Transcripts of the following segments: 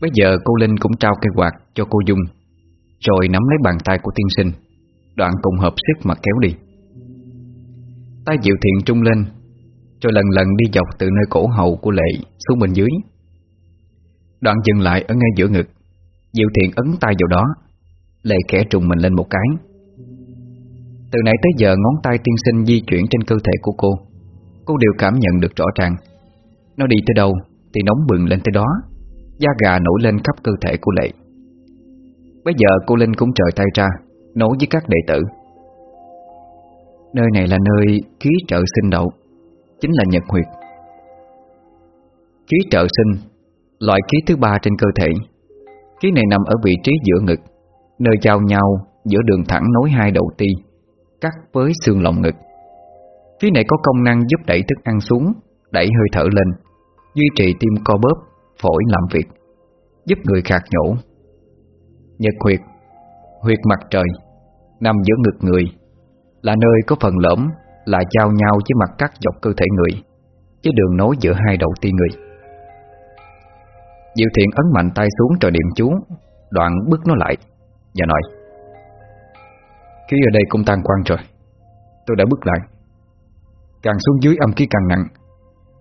Bây giờ cô Linh cũng trao cây quạt cho cô Dung, Rồi nắm lấy bàn tay của tiên sinh, Đoạn cùng hợp sức mà kéo đi. Tay Diệu Thiện trung lên, Rồi lần lần đi dọc từ nơi cổ hậu của Lệ xuống bên dưới. Đoạn dừng lại ở ngay giữa ngực, Diệu Thiện ấn tay vào đó, Lệ khẽ trùng mình lên một cái. Từ nãy tới giờ ngón tay tiên sinh di chuyển trên cơ thể của cô Cô đều cảm nhận được rõ ràng. Nó đi tới đâu Thì nóng bừng lên tới đó. Da gà nổi lên khắp cơ thể của Lệ. Bây giờ cô Linh cũng trời tay ra, Nói với các đệ tử. Nơi này là nơi khí trợ sinh đậu, Chính là nhật huyệt Khí trợ sinh, Loại khí thứ ba trên cơ thể. Khí này nằm ở vị trí giữa ngực, Nơi giao nhau giữa đường thẳng nối hai đầu ti, Cắt với xương lồng ngực. Khí này có công năng giúp đẩy thức ăn xuống, Đẩy hơi thở lên, Duy trì tim co bóp. Phổi làm việc, Giúp người khạc nhổ. Nhật huyệt Huyệt mặt trời, Nằm giữa ngực người, Là nơi có phần lõm, Là giao nhau với mặt cắt dọc cơ thể người, với đường nối giữa hai đầu ti người. Diệu thiện ấn mạnh tay xuống trời điểm chú, Đoạn bước nó lại Và nói, Khí ở đây cũng tan quan rồi, Tôi đã bước lại. Càng xuống dưới âm khí càng nặng,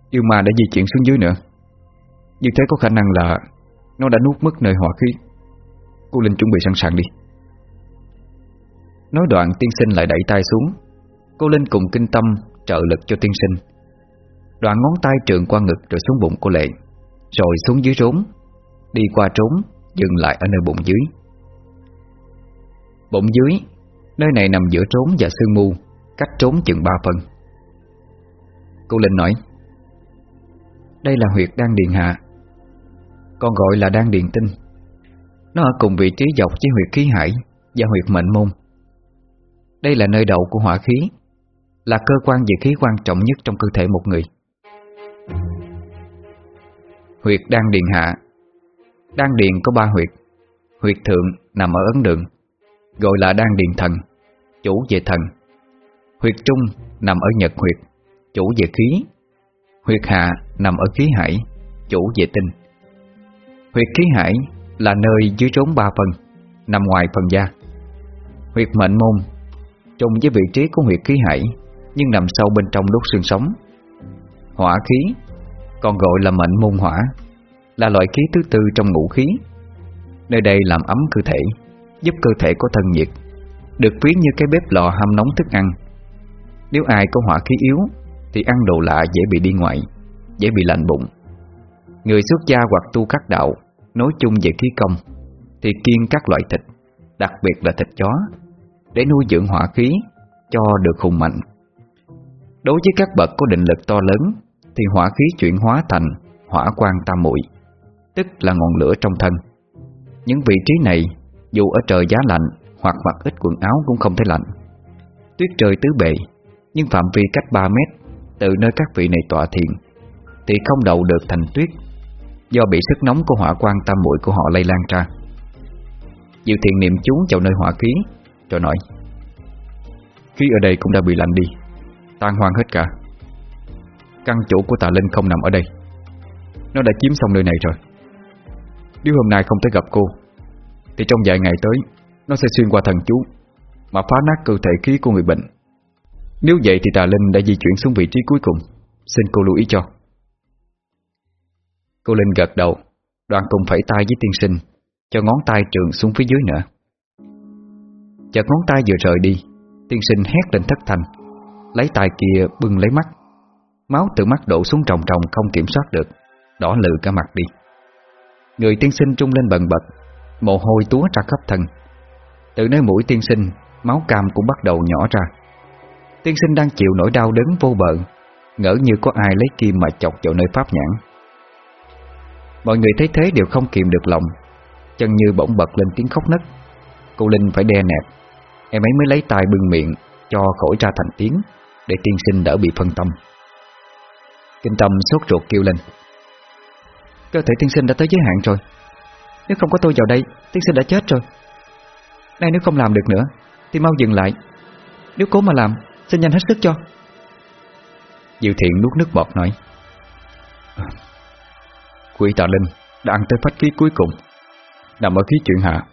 Yêu ma đã di chuyển xuống dưới nữa. Như thế có khả năng là Nó đã nuốt mất nơi hỏa khí. Cô Linh chuẩn bị sẵn sàng đi. Nói đoạn tiên sinh lại đẩy tay xuống. Cô Linh cùng kinh tâm trợ lực cho tiên sinh. Đoạn ngón tay trường qua ngực rồi xuống bụng cô Lệ, Rồi xuống dưới rốn. Đi qua trốn, Dừng lại ở nơi bụng dưới. Bụng dưới, Nơi này nằm giữa trốn và sương mù, Cách trốn chừng ba phần. Cô Linh nói, Đây là huyệt đang điền hạ còn gọi là đan điền tinh. Nó ở cùng vị trí dọc với huyệt khí hải Và huyệt mệnh môn. Đây là nơi đậu của hỏa khí, Là cơ quan về khí quan trọng nhất trong cơ thể một người. Huyệt đan điền hạ. Đan điền có ba huyệt. Huyệt thượng nằm ở ấn đường, Gọi là đan điền thần, Chủ về thần. Huyệt trung nằm ở nhật huyệt, Chủ về khí. Huyệt hạ nằm ở khí hải, Chủ về tinh. Huyệt khí hải là nơi dưới trốn ba phần, Nằm ngoài phần da. Huyệt mệnh môn Trùng với vị trí của huyệt khí hải, Nhưng nằm sâu bên trong đốt xương sống. Hỏa khí, Còn gọi là mệnh môn hỏa, Là loại khí thứ tư trong ngũ khí. Nơi đây làm ấm cơ thể, Giúp cơ thể có thân nhiệt, Được ví như cái bếp lò hâm nóng thức ăn. Nếu ai có hỏa khí yếu, Thì ăn đồ lạ dễ bị đi ngoại Dễ bị lạnh bụng. Người xuất gia hoặc tu các đạo Nói chung về khí công, Thì kiêng các loại thịt, Đặc biệt là thịt chó, Để nuôi dưỡng hỏa khí Cho được hùng mạnh. Đối với các bậc có định lực to lớn, Thì hỏa khí chuyển hóa thành Hỏa quan tam muội, Tức là ngọn lửa trong thân. Những vị trí này, Dù ở trời giá lạnh Hoặc mặc ít quần áo cũng không thấy lạnh. Tuyết trời tứ bề, Nhưng phạm vi cách 3 mét, Từ nơi các vị này tọa thiền, Thì không đậu được thành tuyết. Do bị sức nóng của hỏa quan tam muội của họ lây lan ra. Diệu thiện niệm chú vào nơi hỏa khí, Rồi nói, Khí ở đây cũng đã bị lạnh đi, Tan hoang hết cả. Căn chủ của tà Linh không nằm ở đây. Nó đã chiếm xong nơi này rồi. Nếu hôm nay không thể gặp cô, Thì trong vài ngày tới, Nó sẽ xuyên qua thần chú Mà phá nát cơ thể khí của người bệnh. Nếu vậy thì tà Linh đã di chuyển xuống vị trí cuối cùng. Xin cô lưu ý cho. Cô Linh gật đầu. Đoàn cùng phẩy tay với tiên sinh, Cho ngón tay trường xuống phía dưới nữa. Chợt ngón tay vừa rời đi, Tiên sinh hét lên thất thành Lấy tay kia bưng lấy mắt. Máu từ mắt đổ xuống trồng trồng không kiểm soát được, Đỏ lừ cả mặt đi. Người tiên sinh trung lên bần bật, Mồ hôi túa ra khắp thân. Từ nơi mũi tiên sinh, Máu cam cũng bắt đầu nhỏ ra. Tiên sinh đang chịu nỗi đau đớn vô bờ, Ngỡ như có ai lấy kim mà chọc vào nơi pháp nhãn. Mọi người thấy thế đều không kìm được lòng. Chân như bỗng bật lên tiếng khóc nấc. Cô Linh phải đe nẹp, Em ấy mới lấy tay bưng miệng Cho khỏi ra thành tiếng Để tiên sinh đỡ bị phân tâm. Kinh tâm sốt ruột kêu lên. Cơ thể tiên sinh đã tới giới hạn rồi. Nếu không có tôi vào đây Tiên sinh đã chết rồi. Nay nếu không làm được nữa Thì mau dừng lại. Nếu cố mà làm Xin nhanh hết sức cho. Diệu thiện nuốt nước bọt nói. Quỷ tà linh Đã ăn tới phách khí cuối cùng. Nằm ở khí chuyển hạ.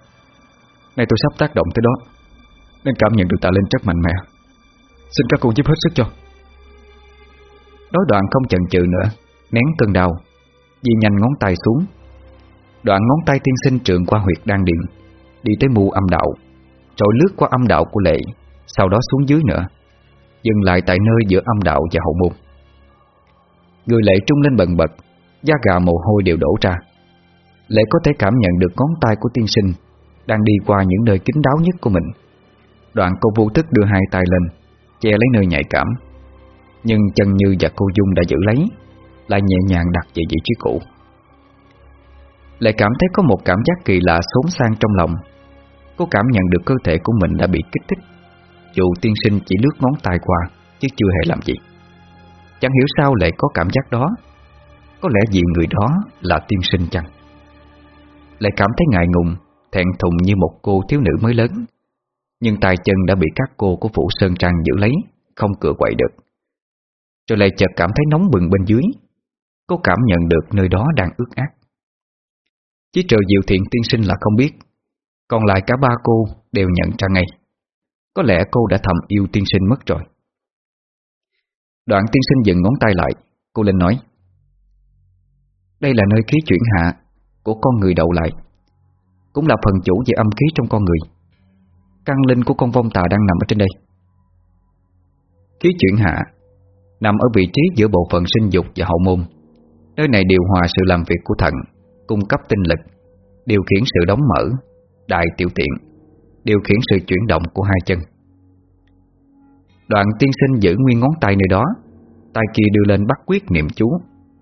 Nay tôi sắp tác động tới đó, Nên cảm nhận được tà linh rất mạnh mẽ. Xin các cô giúp hết sức cho. Nói đoạn không chần chừ nữa, Nén cơn đau Di nhanh ngón tay xuống. Đoạn ngón tay tiên sinh trượng qua huyệt đan điện, Đi tới mu âm đạo Rồi lướt qua âm đạo của lệ, Sau đó xuống dưới nữa, Dừng lại tại nơi giữa âm đạo và hậu môn. Người lệ trung lên bần bật Da gà mồ hôi đều đổ ra. Lệ có thể cảm nhận được ngón tay của tiên sinh Đang đi qua những nơi kín đáo nhất của mình. Đoạn cô vô thức đưa hai tay lên, Che lấy nơi nhạy cảm. Nhưng chân Như và cô Dung đã giữ lấy, Lại nhẹ nhàng đặt về vị trí cũ. Lệ cảm thấy có một cảm giác kỳ lạ xốn sang trong lòng. Cô cảm nhận được cơ thể của mình đã bị kích thích. Dù tiên sinh chỉ lướt ngón tay qua, Chứ chưa hề làm gì. Chẳng hiểu sao lại có cảm giác đó. Có lẽ vì người đó là tiên sinh chăng? Lại cảm thấy ngại ngùng, Thẹn thùng như một cô thiếu nữ mới lớn. Nhưng tay chân đã bị các cô của Phủ Sơn Trang giữ lấy, Không cựa quậy được. Rồi lại chợt cảm thấy nóng bừng bên dưới. Cô cảm nhận được nơi đó đang ướt át. Chỉ trừ diệu thiện tiên sinh là không biết. Còn lại cả ba cô đều nhận ra ngay. Có lẽ cô đã thầm yêu tiên sinh mất rồi. Đoạn tiên sinh dừng ngón tay lại, Cô Linh nói. Đây là nơi khí chuyển hạ Của con người đậu lại, Cũng là phần chủ về âm khí trong con người. Căn linh của con vong tà đang nằm ở trên đây. Khí chuyển hạ Nằm ở vị trí giữa bộ phận sinh dục và hậu môn. Nơi này điều hòa sự làm việc của thận Cung cấp tinh lực, Điều khiển sự đóng mở Đại tiểu tiện, Điều khiển sự chuyển động của hai chân. Đoạn tiên sinh giữ nguyên ngón tay nơi đó, Tay kia đưa lên bắt quyết niệm chú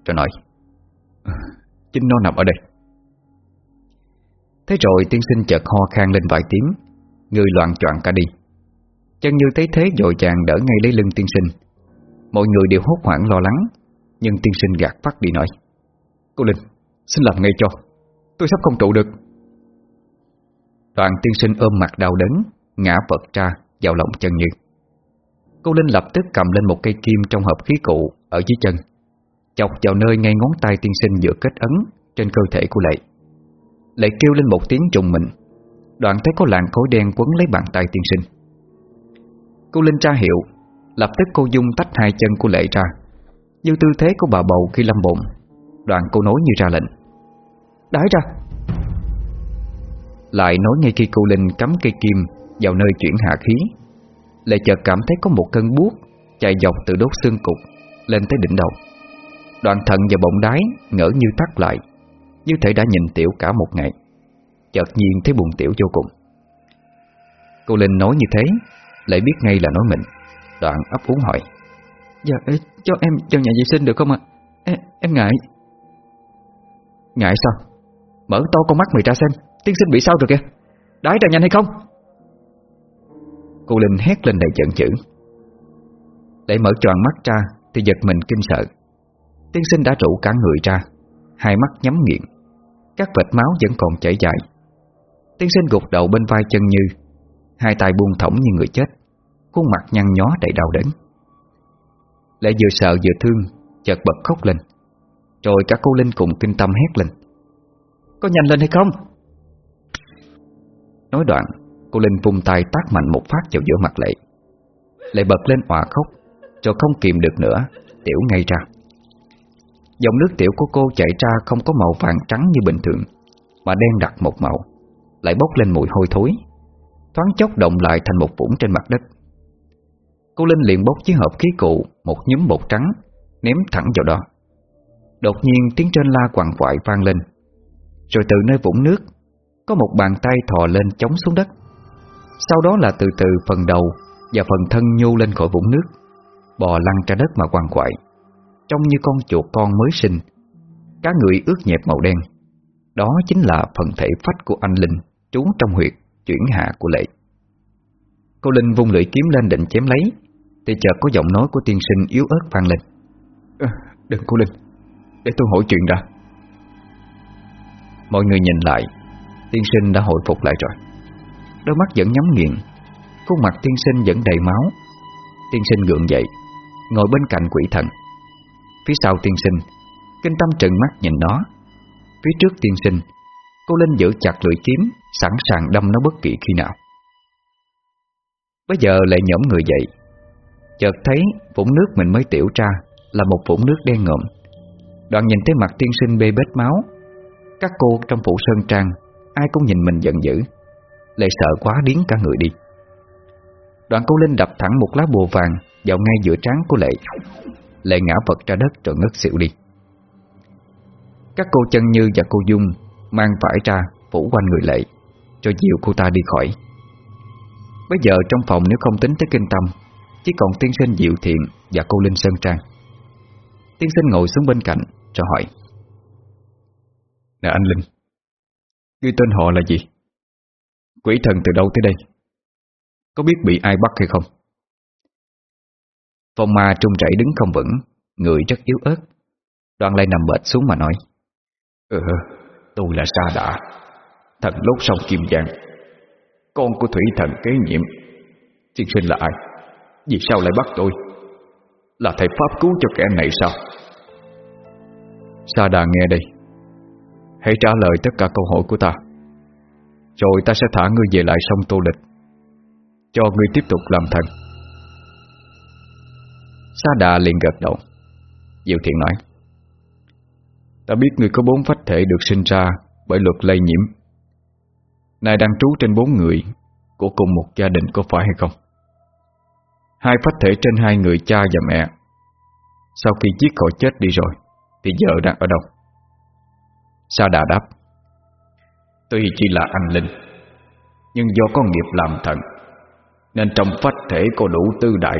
Rồi nói Chính nó nằm ở đây. Thế rồi tiên sinh chợt ho khan lên vài tiếng Người loạn choạng cả đi. Chân như thấy thế dội chàng đỡ ngay lấy lưng tiên sinh. Mọi người đều hốt hoảng lo lắng Nhưng tiên sinh gạt phát đi nói Cô Linh, xin làm ngay cho. Tôi sắp không trụ được. Đoàn tiên sinh ôm mặt đau đớn Ngã vật ra vào lòng chân như. Cô Linh lập tức cầm lên một cây kim trong hộp khí cụ Ở dưới chân. Chọc vào nơi ngay ngón tay tiên sinh vừa kết ấn Trên cơ thể của Lệ. Lệ kêu lên một tiếng trùng mình. Đoạn thấy có làn khối đen quấn lấy bàn tay tiên sinh. Cô Linh tra hiệu, Lập tức cô Dung tách hai chân của Lệ ra. Như tư thế của bà bầu khi lâm bụng Đoạn cô nói như ra lệnh. Đái ra! Lại nói ngay khi cô Linh cắm cây kim Vào nơi chuyển hạ khí, Lệ chợt cảm thấy có một cơn buốt Chạy dọc từ đốt xương cục Lên tới đỉnh đầu. Đoạn thận và bụng đái ngỡ như tắt lại Như thể đã nhìn tiểu cả một ngày. Chợt nhiên thấy buồn tiểu vô cùng. Cô Linh nói như thế Lại biết ngay là nói mình. Đoạn ấp úng hỏi. Dạ cho em cho nhà vệ sinh được không ạ? Em, em ngại. Ngại sao? Mở to con mắt mày ra xem Tiên sinh bị sao rồi kìa? Đái ra nhanh hay không? Cô Linh hét lên đầy giận dữ. Để mở tròn mắt ra Thì giật mình kinh sợ Tiên sinh đã rủ cả người ra. Hai mắt nhắm nghiện. Các vệt máu vẫn còn chảy dài. Tiên sinh gục đầu bên vai chân như. Hai tay buông thõng như người chết. Khuôn mặt nhăn nhó đầy đau đớn. Lệ vừa sợ vừa thương, Chợt bật khóc lên. Rồi cả cô Linh cùng kinh tâm hét lên. Có nhanh lên hay không? Nói đoạn, Cô Linh vung tay tác mạnh một phát vào giữa mặt Lệ. Lệ bật lên òa khóc, Rồi không kìm được nữa, Tiểu ngay ra. Dòng nước tiểu của cô chảy ra không có màu vàng trắng như bình thường, Mà đen đặc một màu, Lại bốc lên mùi hôi thối, Thoáng chốc động lại thành một vũng trên mặt đất. Cô Linh liền bốc chiếc hộp khí cụ, Một nhúm bột trắng, Ném thẳng vào đó. Đột nhiên tiếng trên la quằn quại vang lên, Rồi từ nơi vũng nước, Có một bàn tay thò lên chống xuống đất. Sau đó là từ từ phần đầu Và phần thân nhô lên khỏi vũng nước, Bò lăn ra đất mà quằn quại. Trông như con chuột con mới sinh. Cá người ướt nhẹp màu đen. Đó chính là phần thể phách của anh Linh Trú trong huyệt chuyển hạ của lệ. Cô Linh vung lưỡi kiếm lên định chém lấy Thì chợt có giọng nói của tiên sinh yếu ớt vang lên. À, Đừng cô Linh. Để tôi hỏi chuyện đã. Mọi người nhìn lại Tiên sinh đã hồi phục lại rồi. Đôi mắt vẫn nhắm nghiền Khuôn mặt tiên sinh vẫn đầy máu. Tiên sinh gượng dậy Ngồi bên cạnh quỷ thần Phía sau tiên sinh, Kinh tâm trừng mắt nhìn nó. Phía trước tiên sinh, Cô Linh giữ chặt lưỡi kiếm, Sẵn sàng đâm nó bất kỳ khi nào. Bây giờ lại nhổm người dậy. Chợt thấy vũng nước mình mới tiểu ra Là một vũng nước đen ngộm Đoạn nhìn thấy mặt tiên sinh bê bết máu. Các cô trong phủ sơn trang, Ai cũng nhìn mình giận dữ. Lệ sợ quá điến cả người đi. Đoạn cô Linh đập thẳng một lá bùa vàng Vào ngay giữa trán của Lệ. Lệ ngã vật ra đất rồi ngất xỉu đi. Các cô chân như và cô Dung Mang vải ra phủ quanh người Lệ Cho dịu cô ta đi khỏi. Bây giờ trong phòng nếu không tính tới kinh tâm, Chỉ còn tiên sinh Diệu Thiện Và cô Linh Sơn Trang. Tiên sinh ngồi xuống bên cạnh, Rồi hỏi. Nè anh Linh Ngươi tên họ là gì? Quỷ thần từ đâu tới đây? Có biết bị ai bắt hay không? Phong ma trung chảy đứng không vững Người rất yếu ớt. Đoàn lại nằm bệt xuống mà nói Ừ tôi là Sa Đạ Thần lốt sông Kim Giang. Con của thủy thần kế nhiệm Tiên sinh là ai? Vì sao lại bắt tôi? Là thầy Pháp cứu cho kẻ này sao? Sa Đà nghe đây Hãy trả lời tất cả câu hỏi của ta Rồi ta sẽ thả ngươi về lại sông Tô Lịch Cho ngươi tiếp tục làm thần Sa Đà liền gật đầu. Diệu Thiện nói, Ta biết người có bốn phách thể được sinh ra Bởi luật lây nhiễm. Này đang trú trên bốn người, Của cùng một gia đình có phải hay không? Hai phách thể trên hai người cha và mẹ. Sau khi chiếc khỏi chết đi rồi, Thì vợ đang ở đâu? Sa Đà đáp, Tuy chỉ là anh linh, Nhưng do có nghiệp làm thần, Nên trong phách thể có đủ tư đại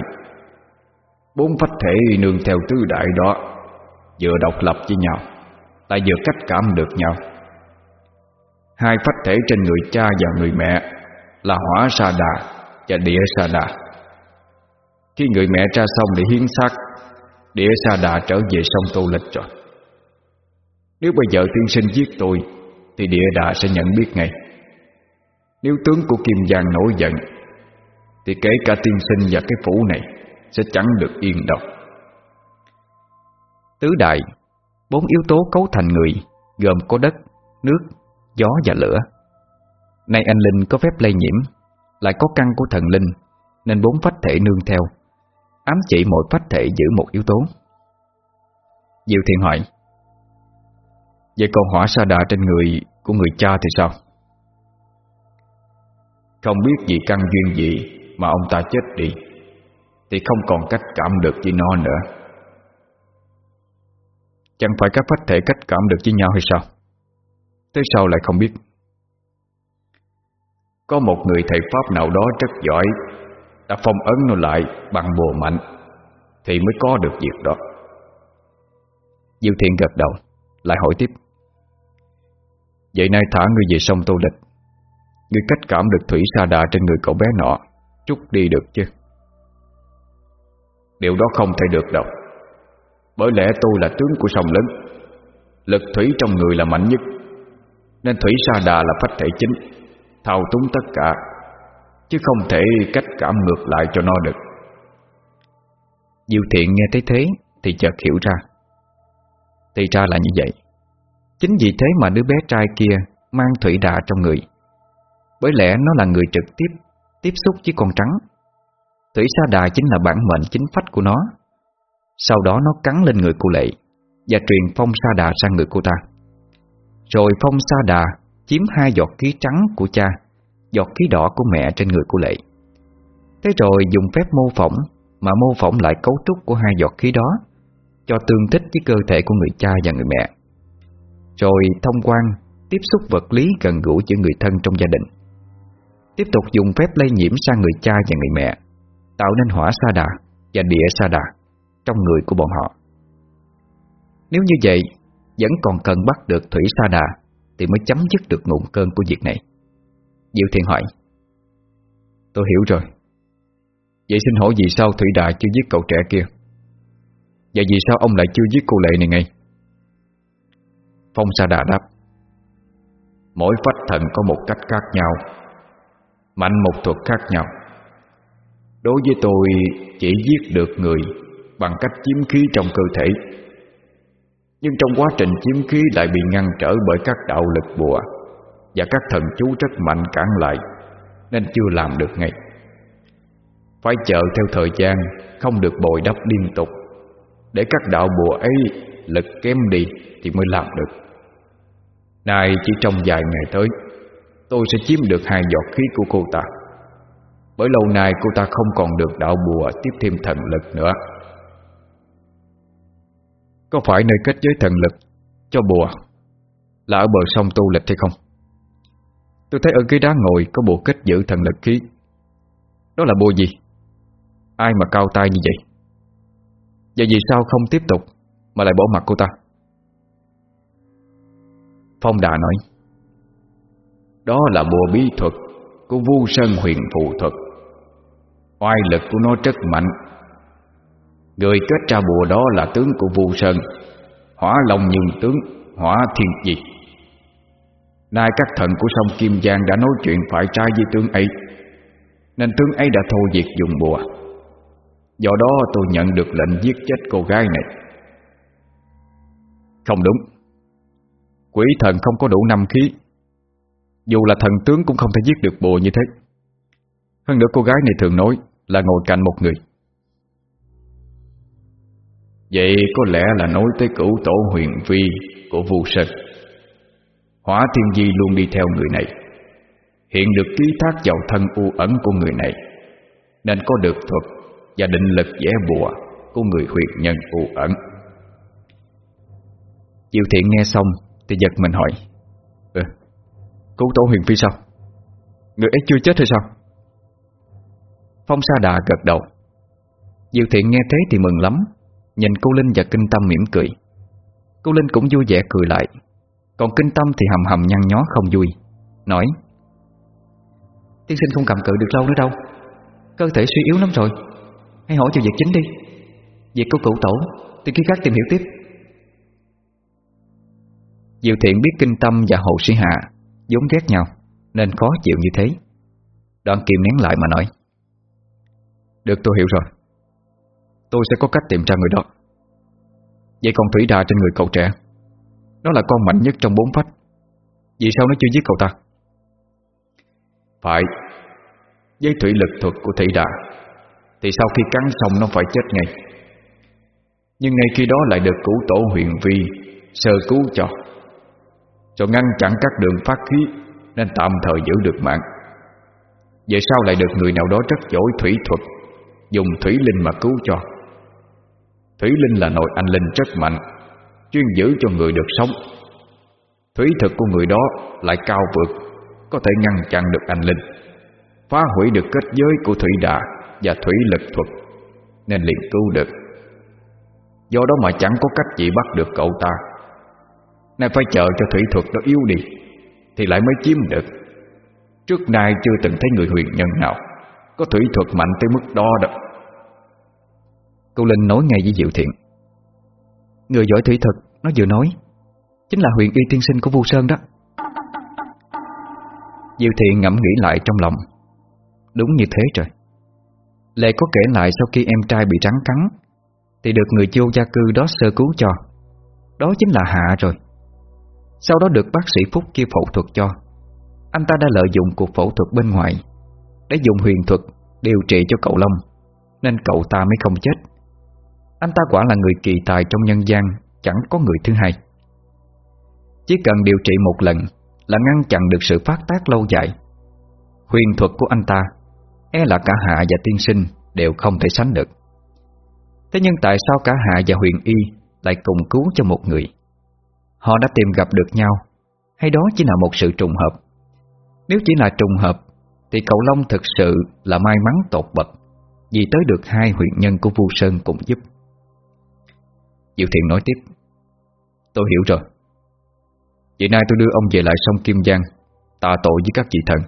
Bốn phách thể nương theo tư đại đó, Vừa độc lập với nhau Lại vừa cách cảm được nhau. Hai phách thể trên người cha và người mẹ Là hỏa sa đà và địa sa đà. Khi người mẹ ra xong để hiến xác, Địa sa đà trở về sông Tô Lịch rồi. Nếu bây giờ tiên sinh giết tôi, Thì địa đà sẽ nhận biết ngay. Nếu tướng của Kim Giang nổi giận, Thì kể cả tiên sinh và cái phủ này sẽ chẳng được yên đâu. Tứ đại Bốn yếu tố cấu thành người Gồm có đất, nước, gió và lửa. Nay anh Linh có phép lây nhiễm Lại có căn của thần linh Nên bốn phách thể nương theo Ám chỉ mỗi phách thể giữ một yếu tố. Diệu Thiện hỏi Vậy còn hỏa sa đà trên người Của người cha thì sao? Không biết vì căn duyên gì Mà ông ta chết đi. Thì không còn cách cảm được với nó nữa. Chẳng phải các phách thể cách cảm được với nhau hay sao? Tới sau lại không biết? Có một người thầy Pháp nào đó rất giỏi, Đã phong ấn nó lại bằng bùa mạnh, Thì mới có được việc đó. Diêu Thiện gật đầu, Lại hỏi tiếp. Vậy nay thả ngươi về sông Tô Lịch, Ngươi cách cảm được thủy sa đà trên người cậu bé nọ Trút đi được chứ? Điều đó không thể được đâu. Bởi lẽ tôi là tướng của sông lớn. Lực thủy trong người là mạnh nhất. Nên thủy sa đà là phách thể chính, Thao túng tất cả, Chứ không thể cách cảm ngược lại cho nó được. Diệu Thiện nghe thấy thế Thì chợt hiểu ra. Thì ra là như vậy. Chính vì thế mà đứa bé trai kia Mang thủy đà trong người. Bởi lẽ nó là người trực tiếp Tiếp xúc với con trắng. Thủy sa đà chính là bản mệnh chính phách của nó. Sau đó nó cắn lên người cô lệ Và truyền phong sa đà sang người cô ta. Rồi phong sa đà Chiếm hai giọt khí trắng của cha, Giọt khí đỏ của mẹ trên người cô lệ. Thế rồi dùng phép mô phỏng, Mà mô phỏng lại cấu trúc của hai giọt khí đó, Cho tương thích với cơ thể của người cha và người mẹ. Rồi thông quan, Tiếp xúc vật lý gần gũi giữa người thân trong gia đình. Tiếp tục dùng phép lây nhiễm sang người cha và người mẹ. Tạo nên hỏa sa đà Và địa sa đà Trong người của bọn họ. Nếu như vậy, Vẫn còn cần bắt được thủy sa đà Thì mới chấm dứt được nguồn cơn của việc này. Diệu Thiện hỏi, Tôi hiểu rồi. Vậy xin hỏi vì sao Thủy Đà chưa giết cậu trẻ kia? Và vì sao ông lại chưa giết cô lệ này ngay? Phong Sa Đà đáp, Mỗi phách thần có một cách khác nhau, Mạnh một thuật khác nhau. Đối với tôi, chỉ giết được người Bằng cách chiếm khí trong cơ thể. Nhưng trong quá trình chiếm khí lại bị ngăn trở bởi các đạo lực bùa Và các thần chú rất mạnh cản lại, Nên chưa làm được ngay. Phải chờ theo thời gian, Không được bồi đắp liên tục. Để các đạo bùa ấy lực kém đi Thì mới làm được. Này chỉ trong vài ngày tới, Tôi sẽ chiếm được hai giọt khí của cô ta. Bởi lâu nay cô ta không còn được đạo bùa Tiếp thêm thần lực nữa. Có phải nơi kết giới thần lực Cho bùa Là ở bờ sông tu lịch hay không? Tôi thấy ở cái đá ngồi Có bùa kết giữ thần lực khí. Đó là bùa gì? Ai mà cao tay như vậy? Vậy vì sao không tiếp tục Mà lại bỏ mặt cô ta? Phong Đà nói, Đó là bùa bí thuật Của Vu Sơn huyền phù thuật. Oai lực của nó rất mạnh. Người kết ra bùa đó là tướng của Vu Sơn. Hỏa Long Nhân tướng, Hỏa Thiên Diệt. Nay các thần của sông Kim Giang đã nói chuyện phải trái với tướng ấy, Nên tướng ấy đã thô diệt dùng bùa. Do đó tôi nhận được lệnh giết chết cô gái này. Không đúng. Quỷ thần không có đủ năm khí. Dù là thần tướng cũng không thể giết được bùa như thế. Hơn nữa cô gái này thường nói là ngồi cạnh một người. Vậy có lẽ là nói tới cửu tổ huyền vi Của vu sơn. Hỏa thiên di luôn đi theo người này. Hiện được ký thác vào thân u ẩn của người này, Nên có được thuật Và định lực vẽ bùa Của người huyền nhân u ẩn. Diệu thiện nghe xong thì giật mình hỏi Ừ Cửu tổ huyền phi sao? Người ấy chưa chết hay sao? Phong sa đà gật đầu. Diệu thiện nghe thế thì mừng lắm, Nhìn cô Linh và Kinh Tâm mỉm cười. Cô Linh cũng vui vẻ cười lại, Còn Kinh Tâm thì hầm hầm nhăn nhó không vui, Nói, Tiên sinh không cầm cự được lâu nữa đâu, Cơ thể suy yếu lắm rồi, Hãy hỏi cho việc chính đi, Việc của cụ tổ Thì khi khác tìm hiểu tiếp. Diệu thiện biết kinh tâm và hồ sĩ hạ giống ghét nhau, Nên khó chịu như thế. Đoạn kiềm nén lại mà nói được, tôi hiểu rồi. Tôi sẽ có cách tìm ra người đó. Vậy còn Thủy Đà trên người cậu trẻ. Nó là con mạnh nhất trong bốn phách. Vì sao nó chưa giết cậu ta? Phải. Với thủy lực thuật của Thủy Đà Thì sau khi cắn xong nó phải chết ngay. Nhưng ngay khi đó lại được cửu tổ huyền vi Sơ cứu cho. Cho ngăn chặn các đường phát khí, Nên tạm thời giữ được mạng. Vậy sao lại được người nào đó rất giỏi thủy thuật. Dùng thủy linh mà cứu cho. Thủy linh là nội anh linh rất mạnh, Chuyên giữ cho người được sống. Thủy thực của người đó lại cao vượt, Có thể ngăn chặn được anh linh, Phá hủy được kết giới của thủy đà Và thủy lực thuật, Nên liền cứu được. Do đó mà chẳng có cách gì bắt được cậu ta. Nay phải chờ cho thủy thuật nó yếu đi, Thì lại mới chiếm được. Trước nay chưa từng thấy người huyền nhân nào. Có thủy thuật mạnh tới mức đó đâu Cô Linh nói ngay với Diệu Thiện. Người giỏi thủy thuật, Nó vừa nói, Chính là huyền y tiên sinh của Vu Sơn đó. Diệu Thiện ngẫm nghĩ lại trong lòng. Đúng như thế rồi. Lệ có kể lại sau khi em trai bị rắn cắn, Thì được người vô gia cư đó sơ cứu cho. Đó chính là Hạ rồi. Sau đó được bác sĩ Phúc kia phẫu thuật cho. Anh ta đã lợi dụng cuộc phẫu thuật bên ngoài. Để dùng huyền thuật Điều trị cho cậu Long, Nên cậu ta mới không chết. Anh ta quả là người kỳ tài trong nhân gian, Chẳng có người thứ hai. Chỉ cần điều trị một lần Là ngăn chặn được sự phát tác lâu dài. Huyền thuật của anh ta E là cả Hạ và Tiên Sinh Đều không thể sánh được. Thế nhưng tại sao cả Hạ và Huyền Y Lại cùng cứu cho một người? Họ đã tìm gặp được nhau, Hay đó chỉ là một sự trùng hợp? Nếu chỉ là trùng hợp thì cậu Long thực sự là may mắn tột bậc, Vì tới được hai huyện nhân của Vu Sơn cùng giúp. Diệu Thiện nói tiếp, Tôi hiểu rồi. Vậy nay tôi đưa ông về lại sông Kim Giang, Tạ tội với các vị thần.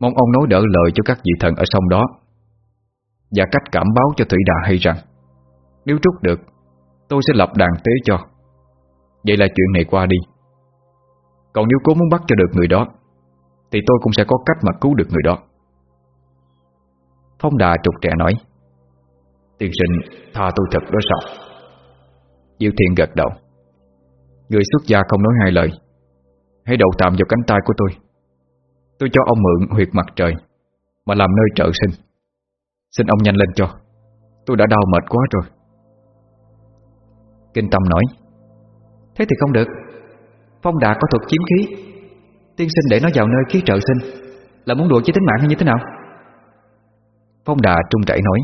Mong ông nói đỡ lời cho các vị thần ở sông đó, Và cách cảm báo cho Thủy Đà hay rằng, Nếu trút được, Tôi sẽ lập đàn tế cho. Vậy là chuyện này qua đi. Còn nếu cố muốn bắt cho được người đó thì tôi cũng sẽ có cách mà cứu được người đó. Phong Đà trục trẻ nói, Tiên sinh, tha tôi thật đó sao? Diệu Thiện gật đầu, Người xuất gia không nói hai lời. Hãy đầu tạm vào cánh tay của tôi. Tôi cho ông mượn huyệt mặt trời, Mà làm nơi trợ sinh. Xin ông nhanh lên cho. Tôi đã đau mệt quá rồi. Kinh Tâm nói, Thế thì không được. Phong đà có thuật chiếm khí. Tiên sinh để nó vào nơi khí trợ sinh. Là muốn đùa với tính mạng hay như thế nào? Phong đà trung chảy nói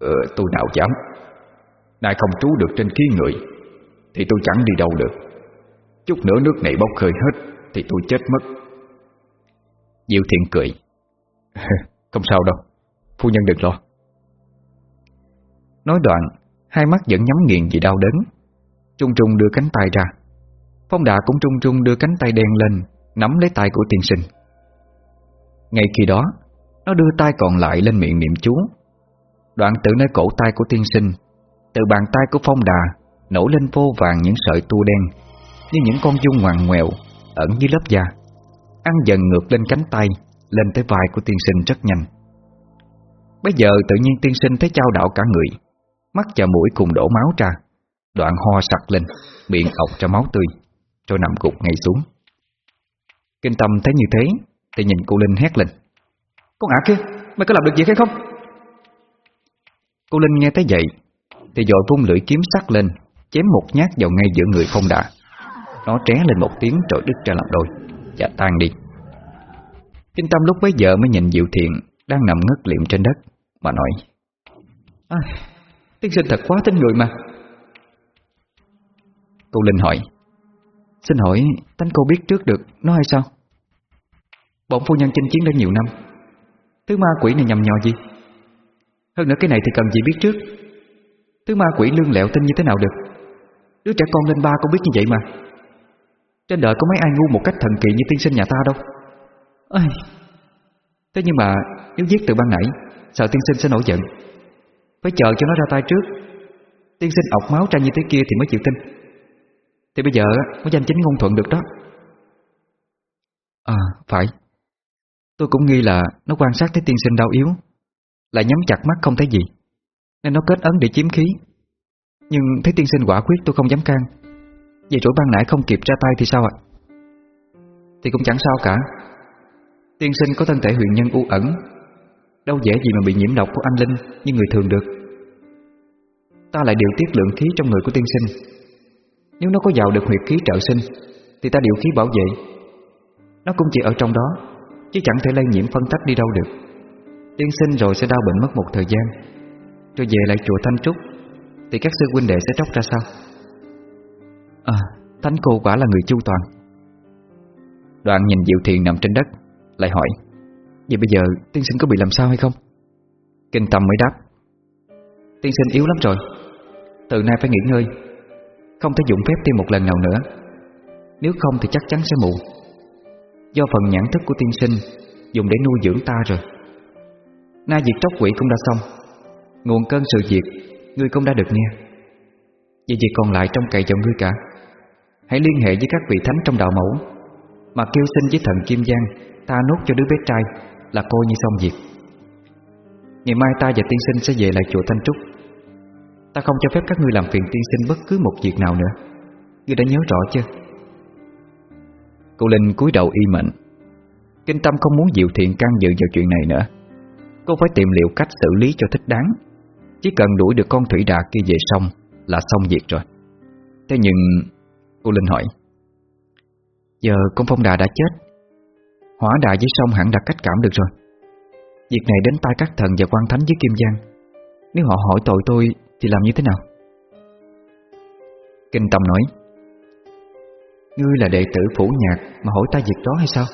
Ờ tôi nào dám. Nay không trú được trên khí người, Thì tôi chẳng đi đâu được. Chút nữa nước này bốc khơi hết, Thì tôi chết mất. Diệu thiện cười. Không sao đâu, Phu nhân đừng lo. Nói đoạn, Hai mắt vẫn nhắm nghiền vì đau đớn. Trung trung đưa cánh tay ra. Phong đà cũng trung trung đưa cánh tay đen lên Nắm lấy tay của tiên sinh. Ngay khi đó, Nó đưa tay còn lại lên miệng niệm chú. Đoạn từ nơi cổ tay của tiên sinh, Từ bàn tay của phong đà, nổ lên vô vàng những sợi tua đen, Như những con dung ngoằn ngoèo Ẩn dưới lớp da, Ăn dần ngược lên cánh tay, Lên tới vai của tiên sinh rất nhanh. Bây giờ tự nhiên tiên sinh thấy trao đảo cả người, Mắt và mũi cùng đổ máu ra, Đoạn ho sặc lên, Miệng ọc ra máu tươi, Rồi nằm gục ngay xuống. Kinh tâm thấy như thế Thì nhìn cô Linh hét lên. Con ả kia, mày có làm được gì hay không? Cô Linh nghe thấy vậy Thì dội vung lưỡi kiếm sắc lên Chém một nhát vào ngay giữa người phong đà. Nó tré lên một tiếng trội đứt ra làm đôi Và tan đi. Kinh tâm lúc bấy giờ mới nhìn Diệu Thiện Đang nằm ngất liệm trên đất Mà nói à, Tiên sinh thật quá tính người mà. Cô Linh hỏi Xin hỏi, tánh cô biết trước được Nó hay sao? Bọn phu nhân chinh chiến đã nhiều năm. Thứ ma quỷ này nhầm nhò gì? Hơn nữa cái này thì cần gì biết trước? Thứ ma quỷ lương lẹo tin như thế nào được? Đứa trẻ con lên ba cũng biết như vậy mà. Trên đời có mấy ai ngu một cách thần kỳ như tiên sinh nhà ta đâu? Ây. Thế nhưng mà, nếu giết từ ban nãy, Sợ tiên sinh sẽ nổi giận. Phải chờ cho nó ra tay trước. Tiên sinh ọc máu ra như thế kia thì mới chịu tin. Thì bây giờ mới danh chính ngôn thuận được đó. À phải. Tôi cũng nghi là nó quan sát thấy tiên sinh đau yếu, Lại nhắm chặt mắt không thấy gì, Nên nó kết ấn để chiếm khí. Nhưng thấy tiên sinh quả quyết tôi không dám can. Vậy rủi ban nãy không kịp ra tay thì sao ạ? Thì cũng chẳng sao cả. Tiên sinh có thân thể huyền nhân u ẩn, Đâu dễ gì mà bị nhiễm độc của anh Linh Như người thường được. Ta lại điều tiết lượng khí trong người của tiên sinh. Nếu nó có vào được huyệt khí trợ sinh, Thì ta điều khí bảo vệ. Nó cũng chỉ ở trong đó, Chứ chẳng thể lây nhiễm phân tách đi đâu được. Tiên sinh rồi sẽ đau bệnh mất một thời gian. Rồi về lại chùa Thanh Trúc, Thì các sư huynh đệ sẽ tróc ra sao À Thánh cô quả là người chu toàn. Đoạn nhìn Diệu Thiền nằm trên đất, Lại hỏi, Vậy bây giờ tiên sinh có bị làm sao hay không? Kinh tâm mới đáp, Tiên sinh yếu lắm rồi. Từ nay phải nghỉ ngơi không thể dụng phép thêm một lần nào nữa. Nếu không thì chắc chắn sẽ mù Do phần nhãn thức của tiên sinh Dùng để nuôi dưỡng ta rồi. Na diệt tróc quỷ cũng đã xong. Nguồn cơn sự diệt Ngươi cũng đã được nghe. Vậy việc còn lại trong cậy vào ngươi cả. Hãy liên hệ với các vị thánh trong đạo mẫu, Mà kêu xin với thần Kim Giang Ta nốt cho đứa bé trai Là coi như xong việc. Ngày mai ta và tiên sinh sẽ về lại chùa Thanh Trúc. Ta không cho phép các ngươi làm phiền tiên sinh bất cứ một việc nào nữa. Ngươi đã nhớ rõ chưa? Cô Linh cúi đầu y mệnh. Kinh tâm không muốn Diệu Thiện can dự vào chuyện này nữa. Cô phải tìm liệu cách xử lý cho thích đáng. Chỉ cần đuổi được con thủy đà kia về xong Là xong việc rồi. Thế nhưng, Cô Linh hỏi, Giờ con phong đà đã chết. Hỏa đà với sông hẳn đã cách cảm được rồi. Việc này đến tay các thần và quan thánh với Kim Giang. Nếu họ hỏi tội tôi thì làm như thế nào? Kinh Tâm nói, Ngươi là đệ tử phủ nhạc Mà hỏi ta việc đó hay sao?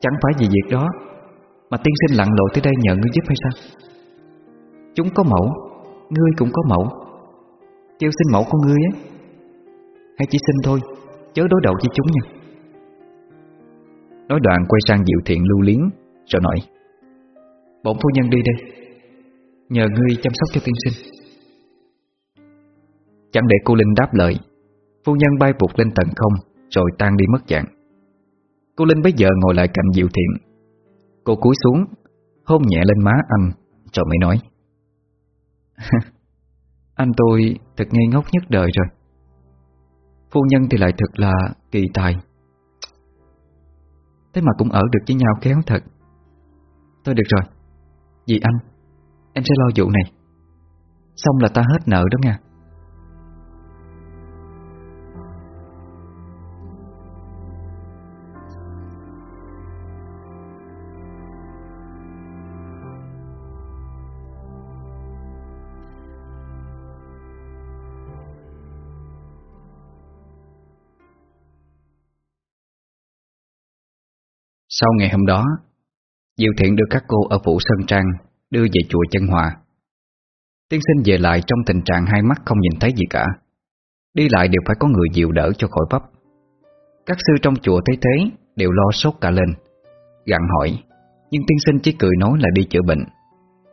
Chẳng phải vì việc đó Mà tiên sinh lặn lộ tới đây nhờ ngươi giúp hay sao? Chúng có mẫu, Ngươi cũng có mẫu. Kêu xin mẫu của ngươi á Hãy chỉ xin thôi, Chớ đối đầu với chúng nha. Nói đoạn quay sang Diệu Thiện lưu liếng Rồi nói bọn phu nhân đi đây. Nhờ ngươi chăm sóc cho tiên sinh. Chẳng để cô Linh đáp lời, Phu nhân bay vụt lên tầng không, Rồi tan đi mất dạng. Cô Linh bây giờ ngồi lại cạnh Diệu Thiện. Cô cúi xuống, Hôn nhẹ lên má anh, Rồi mới nói. Anh tôi thật ngây ngốc nhất đời rồi. Phu nhân thì lại thật là kỳ tài. Thế mà cũng ở được với nhau khéo thật. Thôi được rồi, Vì anh Em sẽ lo vụ này. Xong là ta hết nợ đó nha. Sau ngày hôm đó, Diệu Thiện đưa các cô ở Phủ Sơn Trang đưa về chùa Chân Hòa. Tiên sinh về lại trong tình trạng hai mắt không nhìn thấy gì cả. Đi lại đều phải có người dịu đỡ cho khỏi vấp. Các sư trong chùa thấy thế đều lo sốt cả lên. Gặn hỏi, nhưng tiên sinh chỉ cười nói là đi chữa bệnh.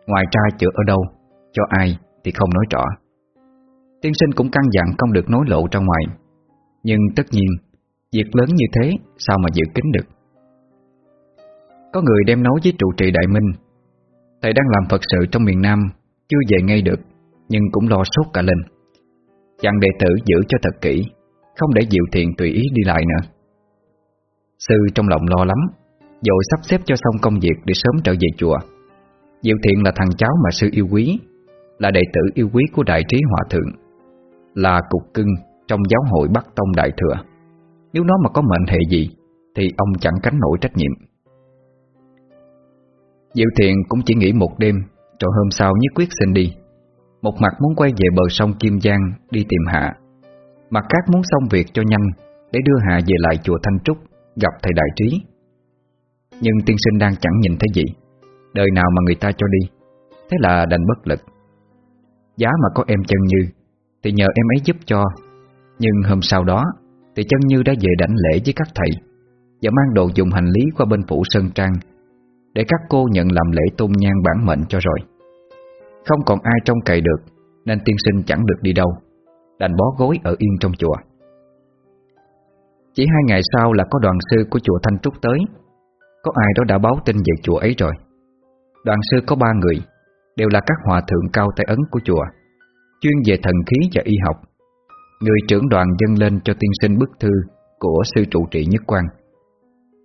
Ngoài ra chữa ở đâu, cho ai thì không nói rõ. Tiên sinh cũng căn dặn không được nói lộ ra ngoài. Nhưng tất nhiên, việc lớn như thế sao mà giữ kín được. Có người đem nói với trụ trì Đại Minh Thầy đang làm Phật sự trong miền Nam Chưa về ngay được, Nhưng cũng lo sốt cả lên. Chàng đệ tử giữ cho thật kỹ, Không để Diệu Thiện tùy ý đi lại nữa. Sư trong lòng lo lắm, dội sắp xếp cho xong công việc Để sớm trở về chùa. Diệu Thiện là thằng cháu mà sư yêu quý, Là đệ tử yêu quý của Đại Trí Hòa Thượng, Là cục cưng Trong giáo hội Bắc Tông Đại Thừa. Nếu nó mà có mệnh hệ gì, Thì ông chẳng cánh nổi trách nhiệm. Diệu Thiện cũng chỉ nghỉ một đêm, Rồi hôm sau nhất quyết xin đi. Một mặt muốn quay về bờ sông Kim Giang Đi tìm Hạ, Mặt khác muốn xong việc cho nhanh Để đưa Hạ về lại chùa Thanh Trúc Gặp thầy Đại Trí. Nhưng tiên sinh đang chẳng nhìn thấy gì, Đời nào mà người ta cho đi, Thế là đành bất lực. Giá mà có em chân như Thì nhờ em ấy giúp cho, Nhưng hôm sau đó Thì chân như đã về đảnh lễ với các thầy Và mang đồ dùng hành lý qua bên phủ Sơn Trang để các cô nhận làm lễ tôn nhang bản mệnh cho rồi. Không còn ai trông cậy được, Nên tiên sinh chẳng được đi đâu, Đành bó gối ở yên trong chùa. Chỉ hai ngày sau là có đoàn sư của chùa Thanh Trúc tới. Có ai đó đã báo tin về chùa ấy rồi. Đoàn sư có ba người, Đều là các hòa thượng cao tay ấn của chùa, Chuyên về thần khí và y học. Người trưởng đoàn dâng lên cho tiên sinh bức thư Của sư trụ trị nhất quan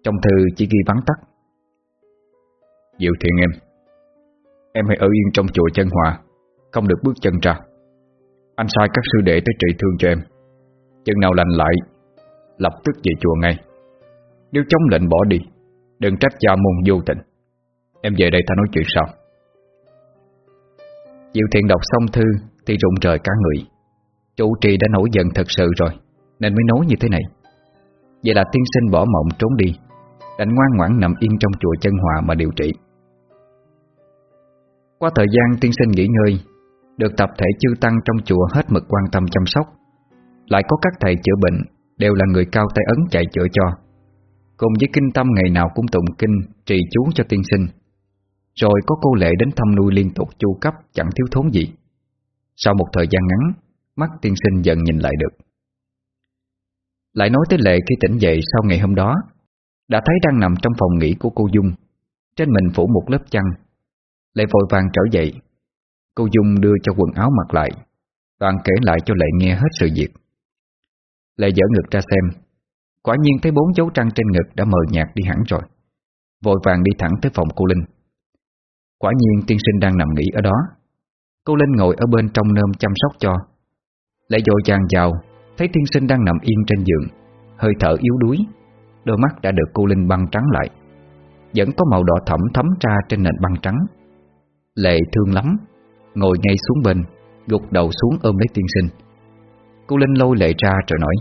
Trong thư chỉ ghi vắn tắt Diệu thiện em. Em hãy ở yên trong chùa chân hòa, Không được bước chân ra. Anh sai các sư đệ tới trị thương cho em. Chân nào lành lại, Lập tức về chùa ngay. Nếu chống lệnh bỏ đi, Đừng trách cha môn vô tình. Em về đây ta nói chuyện sau. Diệu thiện đọc xong thư Thì rụng trời cả người. Chủ trì đã nổi giận thật sự rồi, Nên mới nói như thế này. Vậy là tiên sinh bỏ mộng trốn đi, Đành ngoan ngoãn nằm yên trong chùa chân hòa mà điều trị qua thời gian tiên sinh nghỉ ngơi, Được tập thể chư tăng trong chùa hết mực quan tâm chăm sóc, Lại có các thầy chữa bệnh Đều là người cao tay ấn chạy chữa cho. Cùng với kinh tâm ngày nào cũng tụng kinh, Trì chú cho tiên sinh. Rồi có cô lệ đến thăm nuôi liên tục chu cấp, Chẳng thiếu thốn gì. Sau một thời gian ngắn, Mắt tiên sinh dần nhìn lại được. Lại nói tới lệ khi tỉnh dậy sau ngày hôm đó, Đã thấy đang nằm trong phòng nghỉ của cô Dung. Trên mình phủ một lớp chăn Lệ vội vàng trở dậy. Cô Dung đưa cho quần áo mặc lại, Toàn kể lại cho Lệ nghe hết sự việc. Lệ dở ngực ra xem, Quả nhiên thấy bốn dấu trăng trên ngực đã mờ nhạt đi hẳn rồi, Vội vàng đi thẳng tới phòng cô Linh. Quả nhiên tiên sinh đang nằm nghỉ ở đó. Cô Linh ngồi ở bên trong nơm chăm sóc cho. Lệ dội vàng vào, Thấy tiên sinh đang nằm yên trên giường, Hơi thở yếu đuối. Đôi mắt đã được cô Linh băng trắng lại, Vẫn có màu đỏ thẫm thấm ra trên nền băng trắng. Lệ thương lắm. Ngồi ngay xuống bên, Gục đầu xuống ôm lấy tiên sinh. Cô Linh lôi lệ ra rồi nói,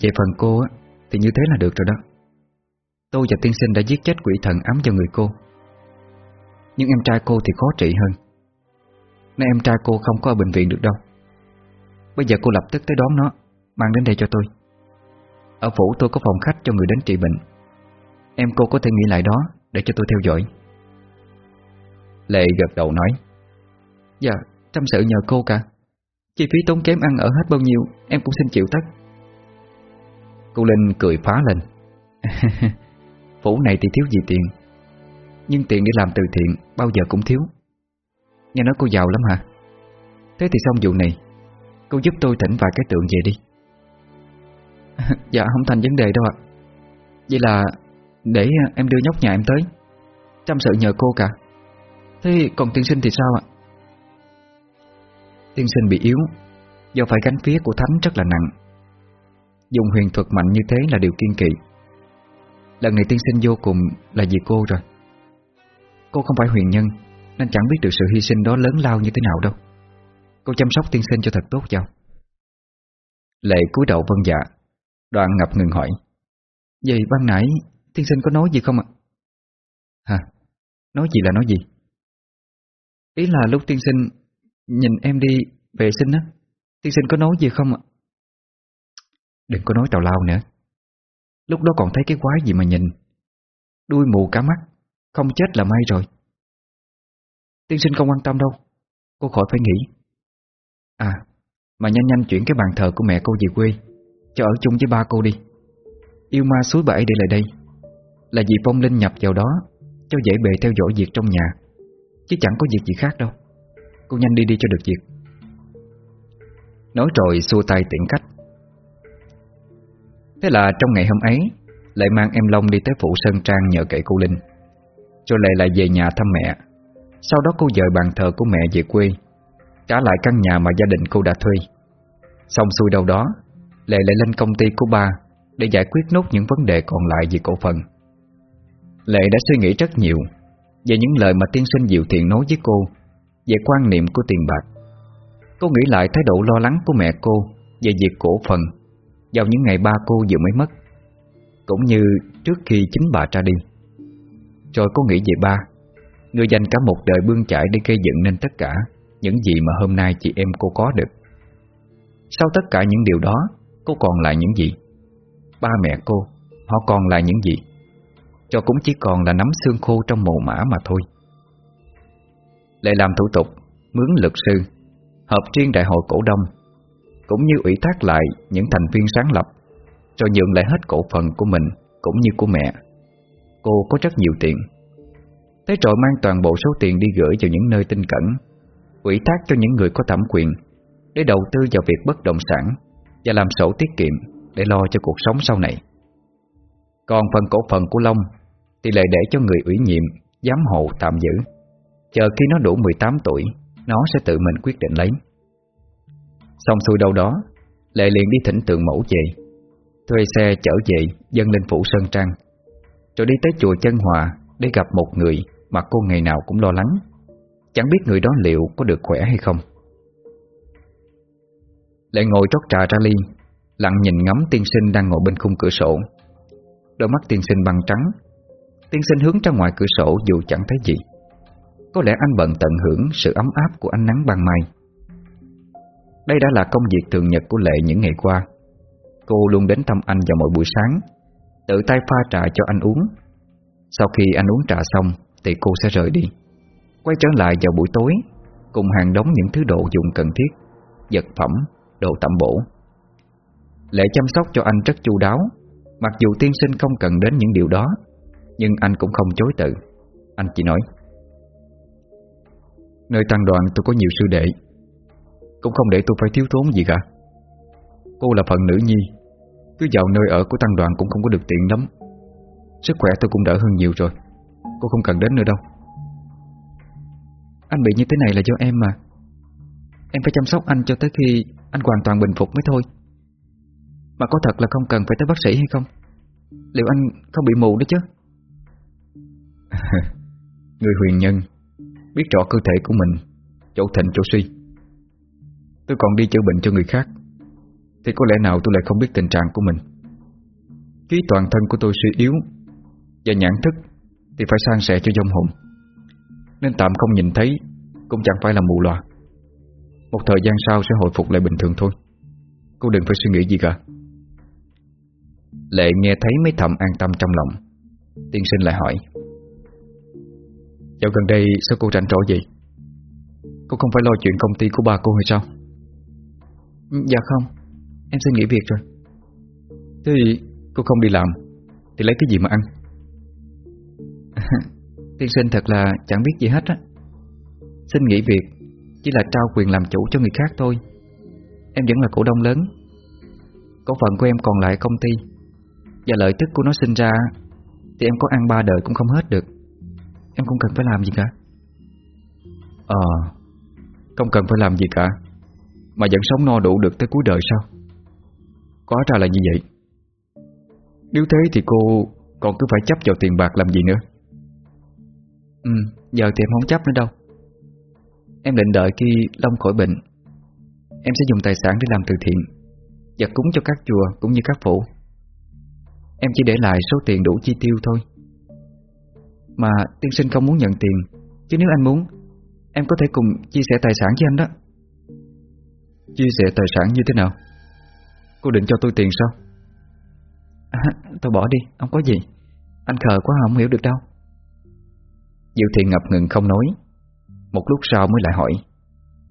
Về phần cô á, Thì như thế là được rồi đó. Tôi và tiên sinh đã giết chết quỷ thần ám cho người cô. Nhưng em trai cô thì khó trị hơn. Nên em trai cô không có ở bệnh viện được đâu. Bây giờ cô lập tức tới đón nó, Mang đến đây cho tôi. Ở phủ tôi có phòng khách cho người đến trị bệnh. Em cô có thể nghỉ lại đó Để cho tôi theo dõi. Lệ gật đầu nói. Dạ, trăm sự nhờ cô cả. Chi phí tốn kém ăn ở hết bao nhiêu Em cũng xin chịu tất. Cô Linh cười phá lên. Phủ này thì thiếu gì tiền Nhưng tiền để làm từ thiện Bao giờ cũng thiếu. Nghe nói cô giàu lắm hả? Thế thì xong vụ này Cô giúp tôi thỉnh vài cái tượng về đi. Dạ không thành vấn đề đâu ạ. Vậy là Để em đưa nhóc nhà em tới Chăm sự nhờ cô cả Thế còn tiên sinh thì sao ạ? Tiên sinh bị yếu, Do phải gánh phía của thánh rất là nặng. Dùng huyền thuật mạnh như thế là điều kiên kỵ. Lần này tiên sinh vô cùng là vì cô rồi. Cô không phải huyền nhân, Nên chẳng biết được sự hy sinh đó lớn lao như thế nào đâu. Cô chăm sóc tiên sinh cho thật tốt chào Lệ cúi đầu vân dạ Đoạn ngập ngừng hỏi. Vậy ban nãy tiên sinh có nói gì không ạ? Hả? Nói gì là nói gì? Ý là lúc tiên sinh Nhìn em đi vệ sinh á, Tiên sinh có nói gì không ạ? Đừng có nói tào lao nữa. Lúc đó còn thấy cái quái gì mà nhìn. Đuôi mù cả mắt, Không chết là may rồi. Tiên sinh không quan tâm đâu, Cô khỏi phải nghĩ. À Mà nhanh nhanh chuyển cái bàn thờ của mẹ cô về quê, Cho ở chung với ba cô đi. Yêu ma suối bãi để lại đây. Là vì phong linh nhập vào đó, Cho dễ bề theo dõi việc trong nhà. Chứ chẳng có việc gì khác đâu. Cô nhanh đi đi cho được việc. Nói rồi xua tay tiện cách Thế là trong ngày hôm ấy, Lại mang em Long đi tới phụ Sơn Trang nhờ kể cô Linh. Rồi lại lại về nhà thăm mẹ. Sau đó cô dời bàn thờ của mẹ về quê, Trả lại căn nhà mà gia đình cô đã thuê. Xong xuôi đâu đó, Lệ lại lên công ty của ba Để giải quyết nốt những vấn đề còn lại về cổ phần. Lệ đã suy nghĩ rất nhiều. Về những lời mà tiên sinh Diệu Thiện nói với cô, Về quan niệm của tiền bạc, Cô nghĩ lại thái độ lo lắng của mẹ cô Về việc cổ phần Vào những ngày ba cô vừa mới mất, Cũng như trước khi chính bà ra đi. Rồi cô nghĩ về ba, Người dành cả một đời bươn chải để gây dựng nên tất cả Những gì mà hôm nay chị em cô có được. Sau tất cả những điều đó, Cô còn lại những gì? Ba mẹ cô, Họ còn lại những gì? Cho cũng chỉ còn là nắm xương khô trong mồ mã mà thôi. Lại làm thủ tục, Mướn luật sư, Hợp riêng đại hội cổ đông, Cũng như ủy thác lại những thành viên sáng lập Rồi nhượng lại hết cổ phần của mình Cũng như của mẹ. Cô có rất nhiều tiền. Thế rồi mang toàn bộ số tiền đi gửi vào những nơi tin cẩn, Ủy thác cho những người có thẩm quyền Để đầu tư vào việc bất động sản Và làm sổ tiết kiệm Để lo cho cuộc sống sau này. Còn phần cổ phần của Long thì lại để cho người ủy nhiệm, Giám hộ tạm giữ. Chờ khi nó đủ 18 tuổi, nó sẽ tự mình quyết định lấy. Xong xuôi đâu đó Lệ liền đi thỉnh tượng mẫu về. Thuê xe chở về, Dâng lên phủ Sơn Trang. Rồi đi tới chùa Chân Hòa Để gặp một người mà cô ngày nào cũng lo lắng. Chẳng biết người đó liệu có được khỏe hay không. Lệ ngồi trót trà ra ly, Lặng nhìn ngắm tiên sinh đang ngồi bên khung cửa sổ. Đôi mắt tiên sinh băng trắng Tiên sinh hướng ra ngoài cửa sổ dù chẳng thấy gì. Có lẽ anh bận tận hưởng sự ấm áp của ánh nắng ban mai. Đây đã là công việc thường nhật của Lệ những ngày qua. Cô luôn đến thăm anh vào mỗi buổi sáng Tự tay pha trà cho anh uống. Sau khi anh uống trà xong Thì cô sẽ rời đi. Quay trở lại vào buổi tối Cùng hàng đóng những thứ đồ dùng cần thiết Vật phẩm, đồ tẩm bổ. Lệ chăm sóc cho anh rất chu đáo Mặc dù tiên sinh không cần đến những điều đó nhưng anh cũng không chối từ. Anh chỉ nói, Nơi tăng đoàn tôi có nhiều sư đệ, Cũng không để tôi phải thiếu thốn gì cả. Cô là phận nữ nhi, Cứ vào nơi ở của tăng đoàn cũng không có được tiện lắm. Sức khỏe tôi cũng đỡ hơn nhiều rồi, Cô không cần đến nữa đâu. Anh bị như thế này là do em mà. Em phải chăm sóc anh cho tới khi Anh hoàn toàn bình phục mới thôi. Mà có thật là không cần phải tới bác sĩ hay không? Liệu anh không bị mù đó chứ? Người huyền nhân, Biết rõ cơ thể của mình Chỗ thịnh chỗ suy Tôi còn đi chữa bệnh cho người khác, Thì có lẽ nào tôi lại không biết tình trạng của mình? Khí toàn thân của tôi suy yếu Và nhãn thức, Thì phải sang sẻ cho dông hồn. Nên tạm không nhìn thấy, Cũng chẳng phải là mù loà. Một thời gian sau sẽ hồi phục lại bình thường thôi. Cô đừng phải suy nghĩ gì cả. Lệ nghe thấy mới thầm an tâm trong lòng, Tiên sinh lại hỏi Dạo gần đây sao cô rảnh rỗi vậy? Cô không phải lo chuyện công ty của ba cô hay sao? Ừ, Dạ không. Em xin nghỉ việc rồi. Thế thì cô không đi làm Thì lấy cái gì mà ăn? Tiên sinh thật là chẳng biết gì hết á. Xin nghỉ việc Chỉ là trao quyền làm chủ cho người khác thôi. Em vẫn là cổ đông lớn. Cổ phần của em còn lại công ty. Và lợi tức của nó sinh ra Thì em có ăn ba đời cũng không hết được Em không cần phải làm gì cả. Ờ Không cần phải làm gì cả. Mà vẫn sống no đủ được tới cuối đời sao? Quá ra là như vậy. Nếu thế thì cô Còn cứ phải chấp vào tiền bạc làm gì nữa? Ừ Giờ thì em không chấp nữa đâu. Em định đợi khi Long khỏi bệnh, Em sẽ dùng tài sản để làm từ thiện Và cúng cho các chùa cũng như các phủ. Em chỉ để lại số tiền đủ chi tiêu thôi. Mà tiên sinh không muốn nhận tiền. Chứ nếu anh muốn Em có thể cùng chia sẻ tài sản với anh đó. Chia sẻ tài sản như thế nào? Cô định cho tôi tiền sao? À, Tôi bỏ đi, không có gì. Anh khờ quá không hiểu được đâu. Diệu Thiện ngập ngừng không nói. Một lúc sau mới lại hỏi.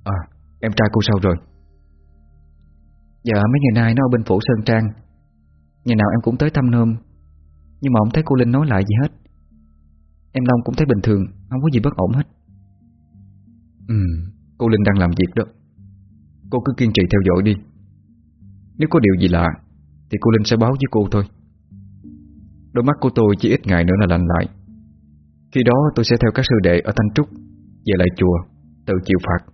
À, em trai cô sao rồi? Dạ mấy ngày nay nó ở bên phủ Sơn Trang. Ngày nào em cũng tới thăm nôm Nhưng mà không thấy cô Linh nói lại gì hết. Em Long cũng thấy bình thường Không có gì bất ổn hết. Ừ, cô Linh đang làm việc đó. Cô cứ kiên trì theo dõi đi. Nếu có điều gì lạ Thì cô Linh sẽ báo với cô thôi. Đôi mắt của tôi chỉ ít ngày nữa là lành lại. Khi đó tôi sẽ theo các sư đệ ở Thanh Trúc Về lại chùa Tự chịu phạt.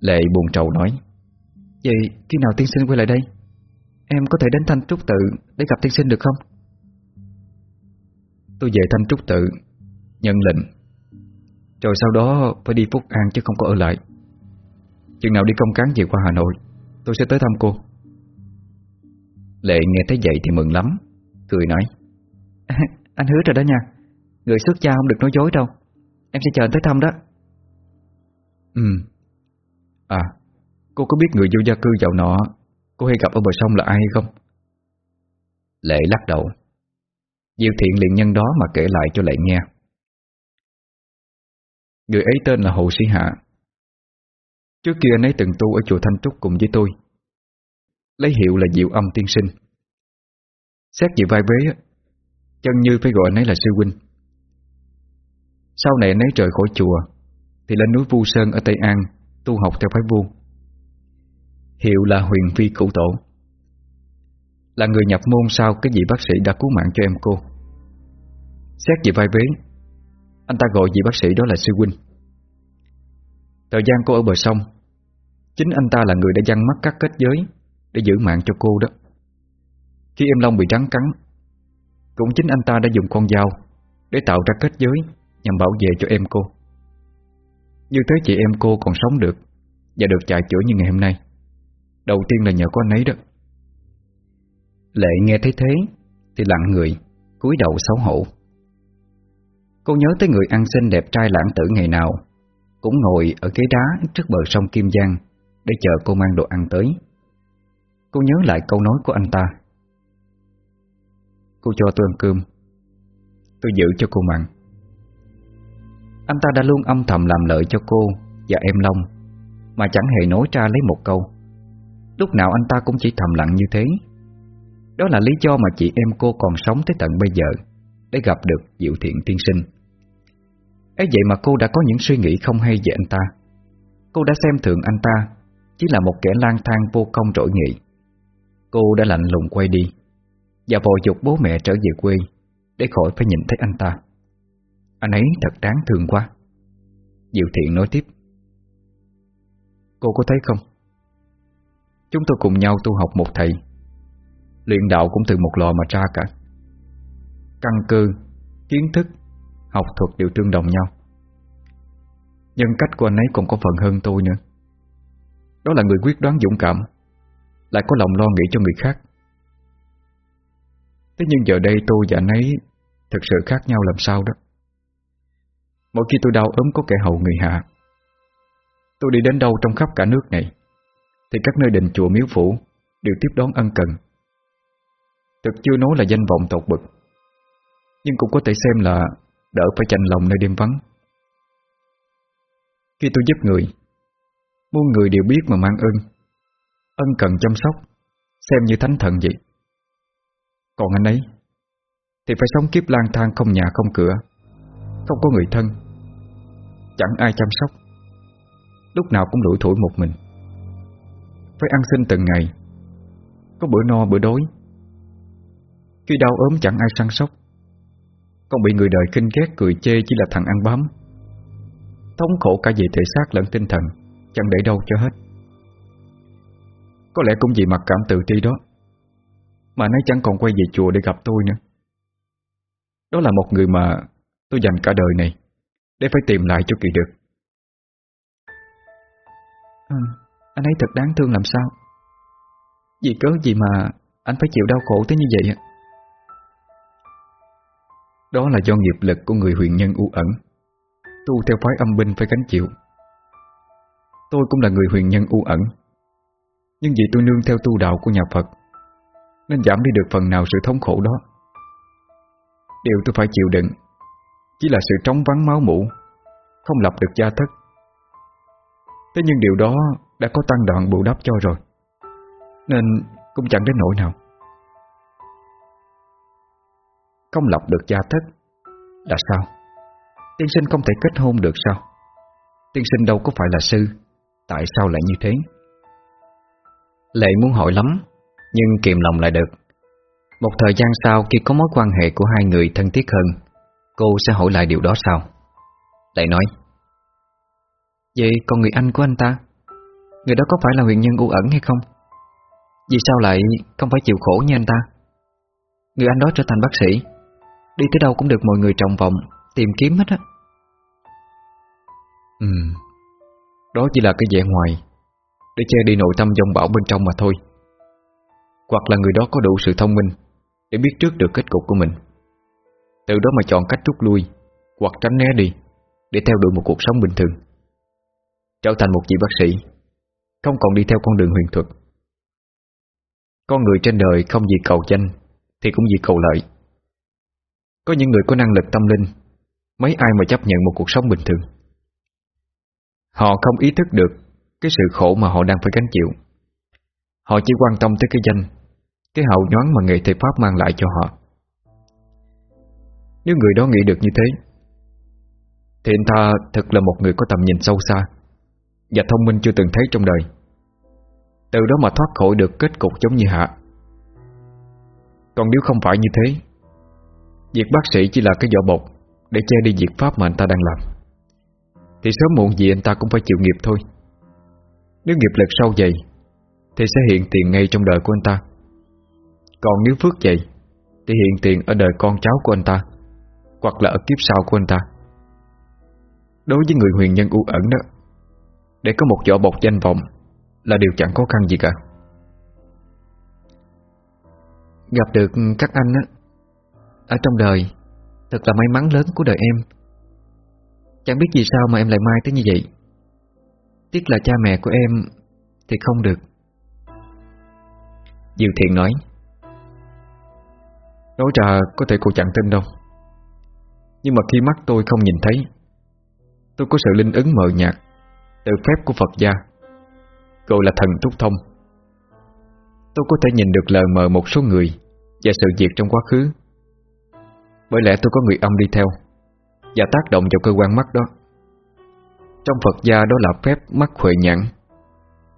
Lệ buồn trầu nói Vậy khi nào tiên sinh quay lại đây? Em có thể đến Thanh Trúc tự Để gặp tiên sinh được không? Tôi về Thanh Trúc tự, Nhận lệnh. Rồi sau đó phải đi Phúc An chứ không có ở lại. Chừng nào đi công cán về qua Hà Nội, Tôi sẽ tới thăm cô. Lệ nghe thấy vậy thì mừng lắm, Cười nói. Anh hứa rồi đó nha, Người xuất gia không được nói dối đâu. Em sẽ chờ anh tới thăm đó. Ừ. À Cô có biết người vô gia cư dạo nọ, Cô hay gặp ở bờ sông là ai hay không? Lệ lắc đầu. Diệu thiện liền nhân đó mà kể lại cho lại nghe. Người ấy tên là Hồ Sĩ Hạ. Trước kia anh ấy từng tu ở chùa Thanh Trúc cùng với tôi. Lấy hiệu là Diệu Âm Tiên Sinh. Xét về vai vế Chân như phải gọi anh ấy là sư huynh. Sau này anh ấy rời khỏi chùa, Thì lên núi Vu Sơn ở Tây An Tu học theo phái vu Hiệu là Huyền Phi Cửu Tổ. Là người nhập môn sau cái vị bác sĩ đã cứu mạng cho em cô. Xét về vai vế, Anh ta gọi vị bác sĩ đó là sư huynh. Thời gian cô ở bờ sông, Chính anh ta là người đã dăng mắt các kết giới Để giữ mạng cho cô đó. Khi em Long bị rắn cắn, Cũng chính anh ta đã dùng con dao Để tạo ra kết giới Nhằm bảo vệ cho em cô. Như thế chị em cô còn sống được Và được chạy chữa như ngày hôm nay. Đầu tiên là nhờ có anh ấy đó. Lệ nghe thấy thế, Thì lặng người, cúi đầu xấu hổ. Cô nhớ tới người ăn xin đẹp trai lãng tử ngày nào, Cũng ngồi ở ghế đá trước bờ sông Kim Giang Để chờ cô mang đồ ăn tới. Cô nhớ lại câu nói của anh ta. Cô cho tôi ăn cơm, Tôi giữ cho cô mặn. Anh ta đã luôn âm thầm làm lợi cho cô Và em Long, Mà chẳng hề nói ra lấy một câu. Lúc nào anh ta cũng chỉ thầm lặng như thế. Đó là lý do mà chị em cô còn sống tới tận bây giờ, Để gặp được Diệu Thiện Tiên Sinh. Ấy vậy mà cô đã có những suy nghĩ không hay về anh ta. Cô đã xem thường anh ta, Chỉ là một kẻ lang thang vô công trỗi nghị Cô đã lạnh lùng quay đi, Và vội dục bố mẹ trở về quê, Để khỏi phải nhìn thấy anh ta. Anh ấy thật đáng thương quá. Diệu Thiện nói tiếp. Cô có thấy không? Chúng tôi cùng nhau tu học một thầy Luyện đạo cũng từ một lò mà ra cả. Căn cơ, kiến thức, học thuật đều tương đồng nhau. Nhân cách của anh ấy còn có phần hơn tôi nữa. Đó là người quyết đoán dũng cảm Lại có lòng lo nghĩ cho người khác. Thế nhưng giờ đây tôi và anh ấy Thực sự khác nhau làm sao đó. Mỗi khi tôi đau ốm có kẻ hầu người hạ. Tôi đi đến đâu trong khắp cả nước này Thì các nơi đình chùa miếu phủ Đều tiếp đón ân cần. Thực chưa nói là danh vọng tột bực. Nhưng cũng có thể xem là Đỡ phải chành lòng nơi đêm vắng. Khi tôi giúp người, Muôn người đều biết mà mang ơn. Ân cần chăm sóc, Xem như thánh thần vậy. Còn anh ấy, Thì phải sống kiếp lang thang không nhà không cửa, Không có người thân, Chẳng ai chăm sóc. Lúc nào cũng lủi thủi một mình. Phải ăn xin từng ngày, Có bữa no bữa đói khi đau ốm chẳng ai săn sóc. Con bị người đời khinh ghét cười chê chỉ là thằng ăn bám. Thống khổ cả về thể xác lẫn tinh thần Chẳng để đâu cho hết. Có lẽ cũng vì mặc cảm tự ti đó Mà nó chẳng còn quay về chùa để gặp tôi nữa. Đó là một người mà Tôi dành cả đời này Để phải tìm lại cho kỳ được. À, Anh ấy thật đáng thương làm sao? Vì cớ gì mà Anh phải chịu đau khổ tới như vậy ạ? Đó là do nghiệp lực của người huyền nhân u ẩn. Tu theo phái âm binh phải gánh chịu. Tôi cũng là người huyền nhân u ẩn. Nhưng vì tôi nương theo tu đạo của nhà Phật, Nên giảm đi được phần nào sự thống khổ đó. Điều tôi phải chịu đựng Chỉ là sự trống vắng máu mũ Không lập được gia thất. Thế nhưng điều đó Đã có tăng đoạn bù đắp cho rồi, Nên cũng chẳng đến nỗi nào. Không lập được gia thất. Là sao? Tiên sinh không thể kết hôn được sao? Tiên sinh đâu có phải là sư, Tại sao lại như thế? Lệ muốn hỏi lắm, Nhưng kiềm lòng lại được. Một thời gian sau, khi có mối quan hệ của hai người thân thiết hơn, Cô sẽ hỏi lại điều đó sau Lệ nói, Vậy còn người anh của anh ta, Người đó có phải là huyền nhân u ẩn hay không? Vì sao lại không phải chịu khổ như anh ta? Người anh đó trở thành bác sĩ Đi tới đâu cũng được mọi người trọng vọng, Tìm kiếm hết á. Ừ Đó chỉ là cái vẻ ngoài, Để che đi nội tâm dòng bão bên trong mà thôi. Hoặc là người đó có đủ sự thông minh, Để biết trước được kết cục của mình. Từ đó mà chọn cách rút lui, Hoặc tránh né đi, Để theo đuổi một cuộc sống bình thường. Trở thành một vị bác sĩ, Không còn đi theo con đường huyền thuật. Con người trên đời không vì cầu danh, Thì cũng vì cầu lợi. Có những người có năng lực tâm linh, Mấy ai mà chấp nhận một cuộc sống bình thường. Họ không ý thức được Cái sự khổ mà họ đang phải gánh chịu. Họ chỉ quan tâm tới cái danh, Cái hậu nhoáng mà nghệ thầy pháp mang lại cho họ. Nếu người đó nghĩ được như thế, Thì anh ta thật là một người có tầm nhìn sâu xa Và thông minh chưa từng thấy trong đời. Từ đó mà thoát khỏi được kết cục giống như Hạ. Còn nếu không phải như thế Việc bác sĩ chỉ là cái vỏ bọc Để che đi việc pháp mà anh ta đang làm. Thì sớm muộn gì anh ta cũng phải chịu nghiệp thôi. Nếu nghiệp lực sâu dày, Thì sẽ hiện tiền ngay trong đời của anh ta. Còn nếu phước dày, Thì hiện tiền ở đời con cháu của anh ta, Hoặc là ở kiếp sau của anh ta. Đối với người huyền nhân u ẩn đó, Để có một vỏ bọc danh vọng Là điều chẳng khó khăn gì cả. Gặp được các anh á ở trong đời, Thật là may mắn lớn của đời em. Chẳng biết vì sao mà em lại mai tới như vậy. Tiếc là cha mẹ của em Thì không được. Diệu Thiện nói Nói ra có thể cô chẳng tin đâu. Nhưng mà khi mắt tôi không nhìn thấy, Tôi có sự linh ứng mờ nhạt Từ phép của Phật gia, Gọi là thần túc thông. Tôi có thể nhìn được lờ mờ một số người Và sự việc trong quá khứ. Bởi lẽ tôi có người âm đi theo và tác động vào cơ quan mắt đó. Trong Phật gia đó là phép mắt huệ nhãn.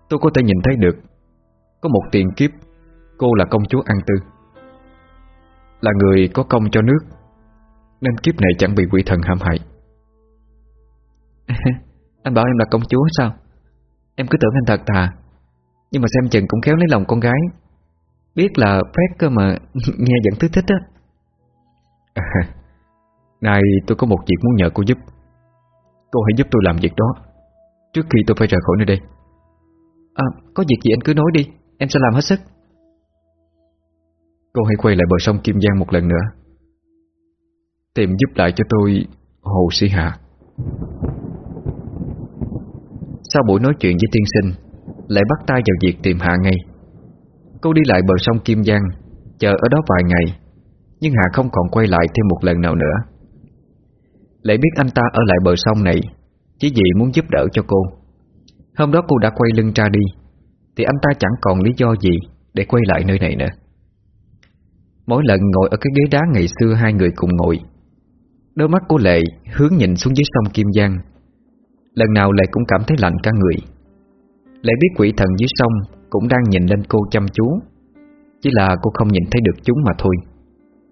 Tôi có thể nhìn thấy được, Có một tiền kiếp, Cô là công chúa An Tư, Là người có công cho nước, Nên kiếp này chẳng bị quỷ thần hãm hại. Anh bảo em là công chúa sao? Em cứ tưởng anh thật thà Nhưng mà xem chừng cũng khéo lấy lòng con gái. Biết là phép cơ mà Nghe vẫn thứ thích á. Nay tôi có một việc muốn nhờ cô giúp. Cô hãy giúp tôi làm việc đó. Trước khi tôi phải rời khỏi nơi đây. À có việc gì anh cứ nói đi. Em sẽ làm hết sức. Cô hãy quay lại bờ sông Kim Giang một lần nữa. Tìm giúp lại cho tôi, Hồ Sĩ Hạ. Sau buổi nói chuyện với tiên sinh, Lại bắt tay vào việc tìm Hạ ngay. Cô đi lại bờ sông Kim Giang, Chờ ở đó vài ngày. Nhưng hà không còn quay lại thêm một lần nào nữa. Lệ biết anh ta ở lại bờ sông này, Chỉ vì muốn giúp đỡ cho cô. Hôm đó cô đã quay lưng ra đi, Thì anh ta chẳng còn lý do gì Để quay lại nơi này nữa. Mỗi lần ngồi ở cái ghế đá ngày xưa Hai người cùng ngồi, Đôi mắt của Lệ hướng nhìn xuống dưới sông Kim Giang. Lần nào Lệ cũng cảm thấy lạnh cả người. Lệ biết quỷ thần dưới sông Cũng đang nhìn lên cô chăm chú, Chỉ là cô không nhìn thấy được chúng mà thôi.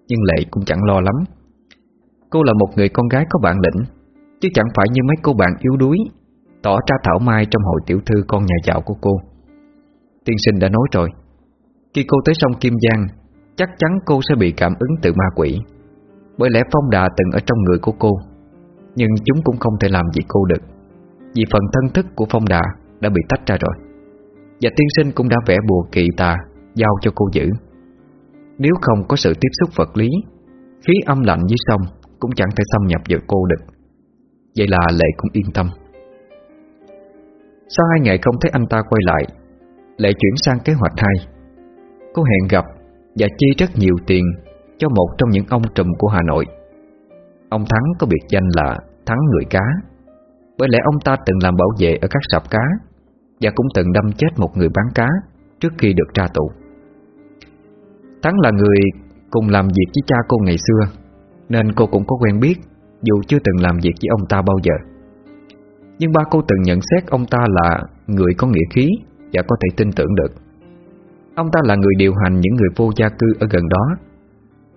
Nhưng Lệ cũng chẳng lo lắm. Cô là một người con gái có bản lĩnh, Chứ chẳng phải như mấy cô bạn yếu đuối, Tỏ ra thảo mai trong hội tiểu thư con nhà giàu của cô. Tiên sinh đã nói rồi. Khi cô tới sông Kim Giang, Chắc chắn cô sẽ bị cảm ứng từ ma quỷ. Bởi lẽ phong đà từng ở trong người của cô, Nhưng chúng cũng không thể làm gì cô được, Vì phần thân thức của phong đà Đã bị tách ra rồi. Và tiên sinh cũng đã vẽ bùa kỳ tà Giao cho cô giữ. Nếu không có sự tiếp xúc vật lý, Khí âm lạnh dưới sông Cũng chẳng thể xâm nhập vào cô được. Vậy là Lệ cũng yên tâm. Sau hai ngày không thấy anh ta quay lại, Lệ chuyển sang kế hoạch 2 Cô hẹn gặp Và chi rất nhiều tiền Cho một trong những ông trùm của Hà Nội. Ông Thắng có biệt danh là Thắng Người Cá. Bởi lẽ ông ta từng làm bảo vệ ở các sạp cá Và cũng từng đâm chết một người bán cá Trước khi được ra tù. Thắng là người cùng làm việc với cha cô ngày xưa, Nên cô cũng có quen biết, Dù chưa từng làm việc với ông ta bao giờ. Nhưng ba cô từng nhận xét ông ta là Người có nghĩa khí Và có thể tin tưởng được. Ông ta là người điều hành những người vô gia cư ở gần đó,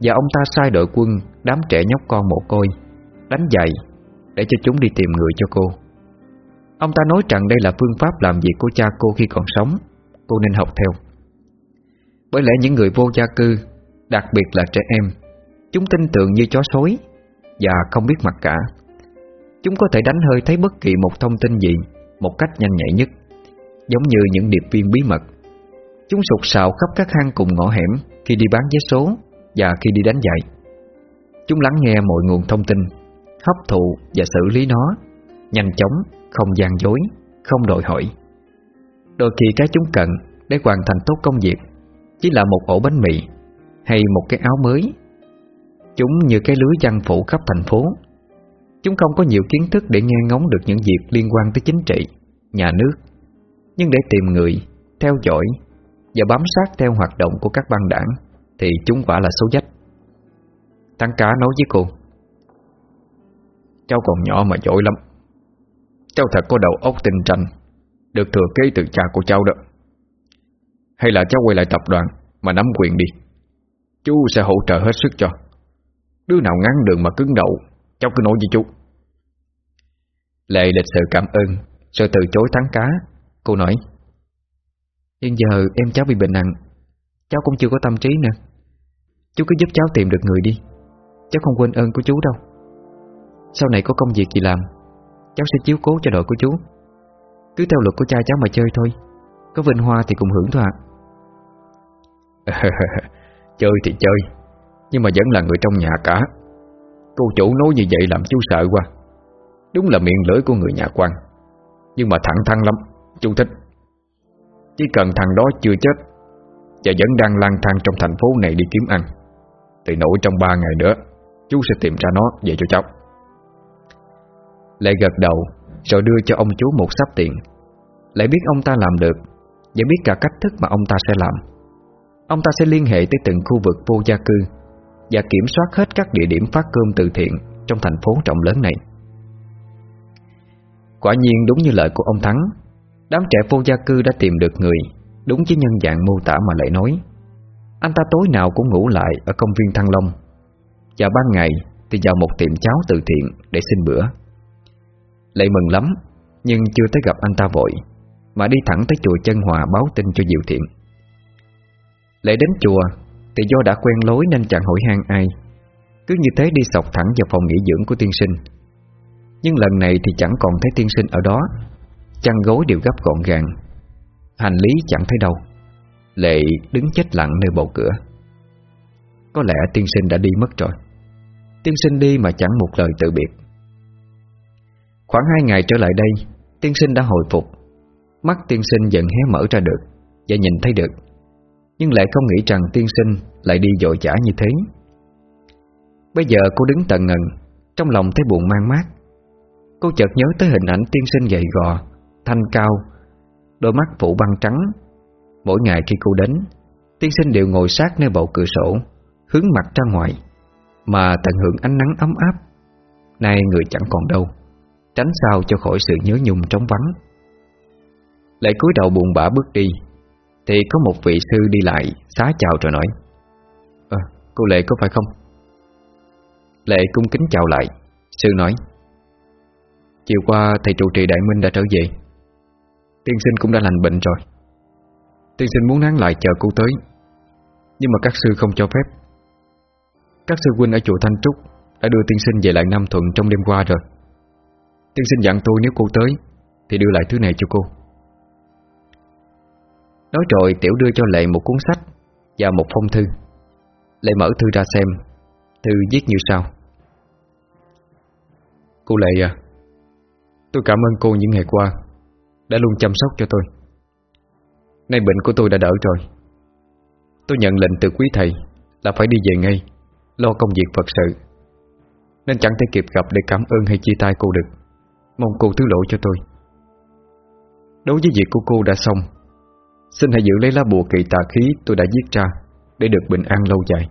Và ông ta sai đội quân Đám trẻ nhóc con mồ côi, Đánh dạy Để cho chúng đi tìm người cho cô. Ông ta nói rằng đây là phương pháp làm việc của cha cô khi còn sống, Cô nên học theo. Bởi lẽ những người vô gia cư Đặc biệt là trẻ em Chúng tin tưởng như chó sói Và không biết mặt cả. Chúng có thể đánh hơi thấy bất kỳ một thông tin gì Một cách nhanh nhạy nhất Giống như những điệp viên bí mật. Chúng sụt sạo khắp các hang cùng ngõ hẻm Khi đi bán vé số Và khi đi đánh giày Chúng lắng nghe mọi nguồn thông tin Hấp thụ và xử lý nó Nhanh chóng, không gian dối Không đòi hỏi. Đôi khi cái chúng cần để hoàn thành tốt công việc chỉ là một ổ bánh mì Hay một cái áo mới. Chúng như cái lưới văn phủ khắp thành phố. Chúng không có nhiều kiến thức để nghe ngóng được những việc liên quan tới chính trị, nhà nước. Nhưng để tìm người, theo dõi và bám sát theo hoạt động của các băng đảng Thì chúng quả là số dách. Thằng cá nói với cô Cháu còn nhỏ mà giỏi lắm. Cháu thật có đầu óc tinh tranh Được thừa kế từ cha của cháu đó. Hay là cháu quay lại tập đoàn Mà nắm quyền đi. Chú sẽ hỗ trợ hết sức cho. Đứa nào ngắn đường mà cứng đầu, Cháu cứ nói với chú. Lệ lịch sự cảm ơn Rồi từ chối thắng cá, Cô nói. Nhưng giờ em cháu bị bệnh nặng, Cháu cũng chưa có tâm trí nữa. Chú cứ giúp cháu tìm được người đi, Cháu không quên ơn của chú đâu. Sau này có công việc gì làm, Cháu sẽ chiếu cố cho đội của chú. Cứ theo luật của cha cháu mà chơi thôi, Có vinh hoa thì cùng hưởng thôi ạ Chơi thì chơi, Nhưng mà vẫn là người trong nhà cả. Cô chủ nói như vậy làm chú sợ quá. Đúng là miệng lưỡi của người nhà quan, Nhưng mà thẳng thăng lắm, Chú thích. Chỉ cần thằng đó chưa chết, Và vẫn đang lang thang trong thành phố này đi kiếm ăn, Thì nổi trong ba ngày nữa, Chú sẽ tìm ra nó về cho cháu. Lệ gật đầu, Rồi đưa cho ông chú một sắp tiền. Lại biết ông ta làm được, Và biết cả cách thức mà ông ta sẽ làm. Ông ta sẽ liên hệ tới từng khu vực vô gia cư Và kiểm soát hết các địa điểm phát cơm từ thiện Trong thành phố trọng lớn này. Quả nhiên đúng như lời của ông Thắng, Đám trẻ vô gia cư đã tìm được người Đúng với nhân dạng mô tả mà lại nói. Anh ta tối nào cũng ngủ lại Ở công viên Thăng Long. Và ban ngày thì vào một tiệm cháo từ thiện Để xin bữa. Lệ mừng lắm, Nhưng chưa tới gặp anh ta vội, Mà đi thẳng tới chùa chân hòa báo tin cho Diệu Thiện lại đến chùa, Thì do đã quen lối nên chẳng hỏi han ai. Cứ như thế đi sọc thẳng vào phòng nghỉ dưỡng của tiên sinh. Nhưng lần này thì chẳng còn thấy tiên sinh ở đó, Chăn gối đều gấp gọn gàng. Hành lý chẳng thấy đâu, Lệ đứng chết lặng nơi bầu cửa. Có lẽ tiên sinh đã đi mất rồi. Tiên sinh đi mà chẳng một lời từ biệt. Khoảng hai ngày trở lại đây, Tiên sinh đã hồi phục. Mắt tiên sinh dần hé mở ra được Và nhìn thấy được. Nhưng lại không nghĩ rằng tiên sinh lại đi dội dã như thế. Bây giờ cô đứng tận ngần, Trong lòng thấy buồn mang mát. Cô chợt nhớ tới hình ảnh tiên sinh gầy gò, Thanh cao, Đôi mắt phủ băng trắng. Mỗi ngày khi cô đến, Tiên sinh đều ngồi sát nơi bầu cửa sổ, Hướng mặt ra ngoài, Mà tận hưởng ánh nắng ấm áp. Nay người chẳng còn đâu, Tránh sao cho khỏi sự nhớ nhung trống vắng. Lại cúi đầu buồn bã bước đi. Thì có một vị sư đi lại Xá chào rồi nói à, Cô Lệ có phải không? Lệ cung kính chào lại Sư nói Chiều qua thầy trụ trì Đại Minh đã trở về. Tiên sinh cũng đã lành bệnh rồi. Tiên sinh muốn nán lại chờ cô tới Nhưng mà các sư không cho phép. Các sư huynh ở chùa Thanh Trúc Đã đưa tiên sinh về lại Nam Thuận trong đêm qua rồi. Tiên sinh dặn tôi nếu cô tới Thì đưa lại thứ này cho cô. Nói rồi Tiểu đưa cho Lệ một cuốn sách Và một phong thư. Lệ mở thư ra xem, Thư viết như sau. Cô Lệ à Tôi cảm ơn cô những ngày qua Đã luôn chăm sóc cho tôi. Nay bệnh của tôi đã đỡ rồi. Tôi nhận lệnh từ quý thầy Là phải đi về ngay, Lo công việc Phật sự. Nên chẳng thể kịp gặp để cảm ơn hay chia tay cô được. Mong cô thứ lỗi cho tôi. Đối với việc của cô đã xong Xin hãy giữ lấy lá bùa kỳ tà khí tôi đã viết ra Để được bình an lâu dài.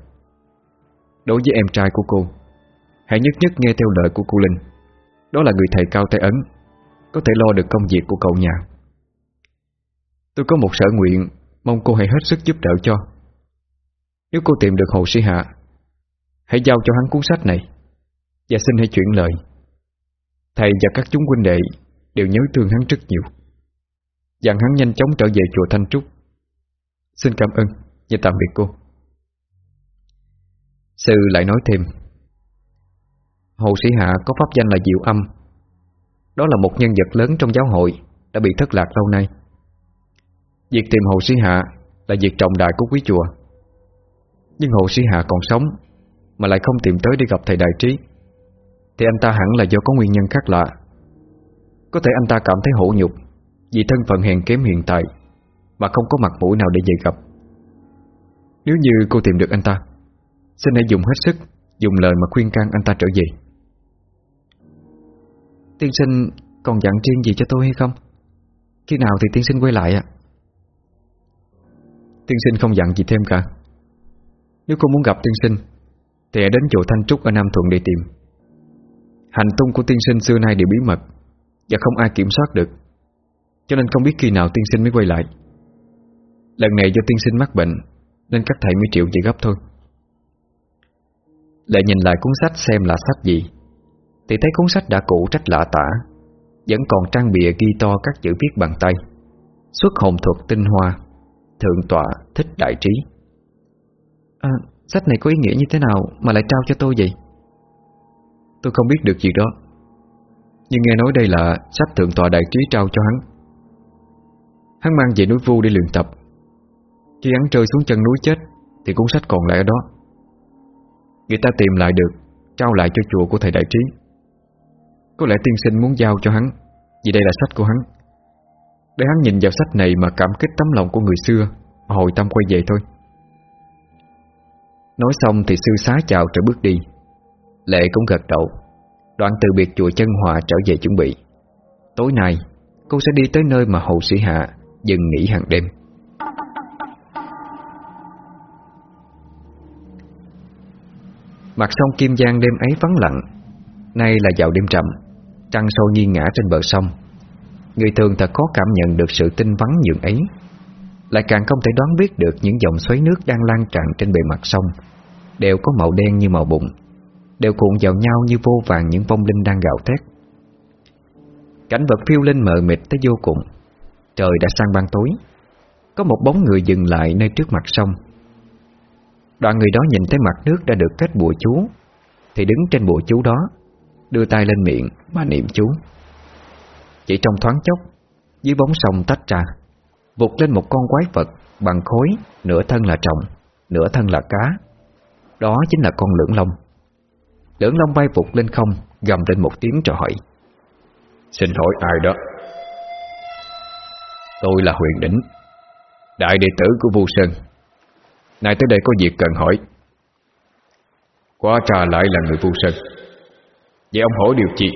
Đối với em trai của cô, Hãy nhất nhất nghe theo lời của cô Linh. Đó là người thầy cao tay ấn, Có thể lo được công việc của cậu nhà. Tôi có một sở nguyện Mong cô hãy hết sức giúp đỡ cho. Nếu cô tìm được Hồ Sĩ Hạ, Hãy giao cho hắn cuốn sách này. Và xin hãy chuyển lời. Thầy và các chúng huynh đệ Đều nhớ thương hắn rất nhiều. Dặn hắn nhanh chóng trở về chùa Thanh Trúc. Xin cảm ơn, Và tạm biệt cô. Sư lại nói thêm Hồ Sĩ Hạ có pháp danh là Diệu Âm. Đó là một nhân vật lớn trong giáo hội, Đã bị thất lạc lâu nay. Việc tìm Hồ Sĩ Hạ Là việc trọng đại của quý chùa. Nhưng Hồ Sĩ Hạ còn sống, Mà lại không tìm tới để gặp thầy đại trí. Thì anh ta hẳn là do có nguyên nhân khác lạ. Có thể anh ta cảm thấy hổ nhục vì thân phận hèn kém hiện tại Mà không có mặt mũi nào để về gặp. Nếu như cô tìm được anh ta, Xin hãy dùng hết sức, Dùng lời mà khuyên can anh ta trở về. Tiên sinh còn dặn riêng gì cho tôi hay không? Khi nào thì tiên sinh quay lại ạ? Tiên sinh không dặn gì thêm cả. Nếu cô muốn gặp tiên sinh, Thì hãy đến chỗ Thanh Trúc ở Nam Thuận để tìm. Hành tung của tiên sinh xưa nay đều bí mật Và không ai kiểm soát được. Cho nên không biết khi nào tiên sinh mới quay lại. Lần này do tiên sinh mắc bệnh Nên các thầy mới chịu vậy gấp thôi. Lại nhìn lại cuốn sách xem là sách gì. Thì thấy cuốn sách đã cũ trách lạ tả Vẫn còn trang bìa ghi to các chữ viết bằng tay. Xuất hồn thuật tinh hoa Thượng tọa thích đại trí. À, Sách này có ý nghĩa như thế nào Mà lại trao cho tôi vậy? Tôi không biết được gì đó. Nhưng nghe nói đây là Sách thượng tọa đại trí trao cho hắn. Hắn mang về núi vu để luyện tập. Khi hắn rơi xuống chân núi chết, Thì cuốn sách còn lại ở đó. Người ta tìm lại được, Trao lại cho chùa của thầy đại trí. Có lẽ tiên sinh muốn giao cho hắn, Vì đây là sách của hắn. Để hắn nhìn vào sách này mà cảm kích tấm lòng của người xưa Hồi tâm quay về thôi. Nói xong thì sư xá chào rồi bước đi. Lệ cũng gật đầu, Đoạn từ biệt chùa chân hòa trở về chuẩn bị. Tối nay, Cô sẽ đi tới nơi mà Hồ Sĩ Hạ Dừng nghỉ hàng đêm. Mặt sông Kim Giang đêm ấy vắng lặng. Nay là vào đêm trầm, Trăng sôi nghiêng ngã trên bờ sông. Người thường thật khó cảm nhận được sự tinh vắng nhường ấy. Lại càng không thể đoán biết được những dòng xoáy nước đang lan tràn trên bề mặt sông. Đều có màu đen như màu bụng. Đều cuộn vào nhau như vô vàng những vong linh đang gào thét. Cảnh vật phiêu linh mờ mịt tới vô cùng. Trời đã sang ban tối. Có một bóng người dừng lại nơi trước mặt sông. Đoạn người đó nhìn thấy mặt nước đã được kết bùa chú, Thì đứng trên bùa chú đó, Đưa tay lên miệng mà niệm chú. Chỉ trong thoáng chốc, Dưới bóng sông tách ra, Vụt lên một con quái vật Bằng khối, Nửa thân là trọng Nửa thân là cá. Đó chính là con lưỡng long. Lưỡng long bay vụt lên không, Gầm lên một tiếng rồi hỏi, Xin hỏi ai đó? Tôi là Huyền Đỉnh, Đại đệ tử của Vu Sơn. Nay tới đây có việc cần hỏi. Quá trà lại là người Vu Sơn. Vậy ông hỏi điều gì?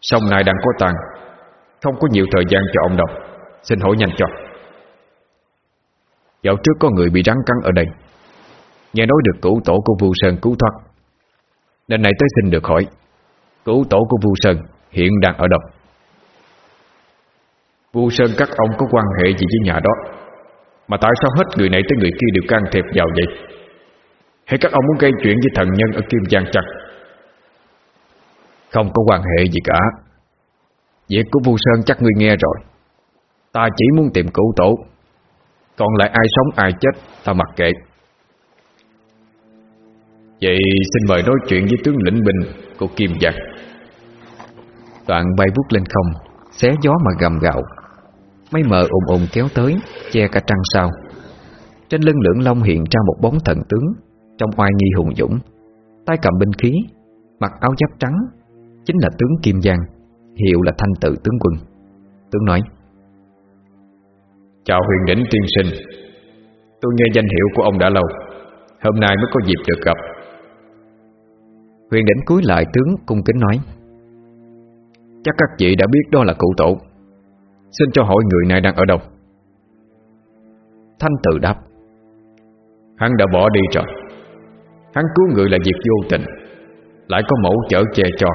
Sông này đang có tàn Không có nhiều thời gian cho ông đọc Xin hỏi nhanh cho. Dạo trước có người bị rắn cắn ở đây. Nghe nói được cửu tổ của Vu Sơn cứu thoát. Nên này tới xin được hỏi, Cửu tổ của Vu Sơn hiện đang ở đâu? Vu Sơn các ông có quan hệ gì với nhà đó? Mà tại sao hết người này tới người kia đều can thiệp vào vậy? Hay các ông muốn gây chuyện với thần nhân ở Kim Giang chặt Không có quan hệ gì cả. Việc của Vu Sơn chắc ngươi nghe rồi. Ta chỉ muốn tìm cửu tổ. Còn lại ai sống, ai chết, Ta mặc kệ. Vậy xin mời nói chuyện với tướng lĩnh binh Của Kim Giang. Đoạn bay vút lên không, Xé gió mà gầm gạo Mấy mờ ùm ùm kéo tới Che cả trăng sao. Trên lưng lưỡng long hiện ra một bóng thần tướng Trong oai nghi hùng dũng. Tay cầm binh khí Mặc áo giáp trắng Chính là tướng Kim Giang Hiệu là thanh tự tướng quân. Tướng nói Chào huyền đỉnh tiên sinh. Tôi nghe danh hiệu của ông đã lâu Hôm nay mới có dịp được gặp. Huyền đỉnh cúi lại tướng cung kính nói Chắc các vị đã biết đó là cụ tổ Xin cho hỏi người này đang ở đâu? Thanh tự đáp Hắn đã bỏ đi rồi. Hắn cứu người là việc vô tình. Lại có mẫu chở che cho.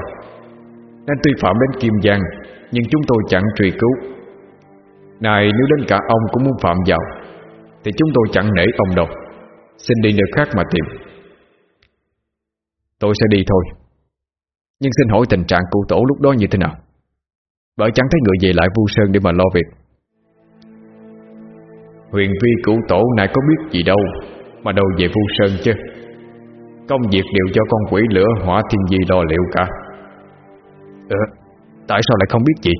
Nên tuy phạm đến Kim Giang Nhưng chúng tôi chẳng truy cứu. Này nếu đến cả ông cũng muốn phạm vào Thì chúng tôi chẳng nể ông đâu. Xin đi nơi khác mà tìm. Tôi sẽ đi thôi. Nhưng xin hỏi tình trạng cụ tổ lúc đó như thế nào bởi chẳng thấy người về lại Vu Sơn để mà lo việc. Huyền vi cửu tổ này có biết gì đâu, Mà đâu về Vu Sơn chứ? Công việc đều cho con quỷ lửa hỏa thiên di lo liệu cả. Ờ Tại sao lại không biết gì?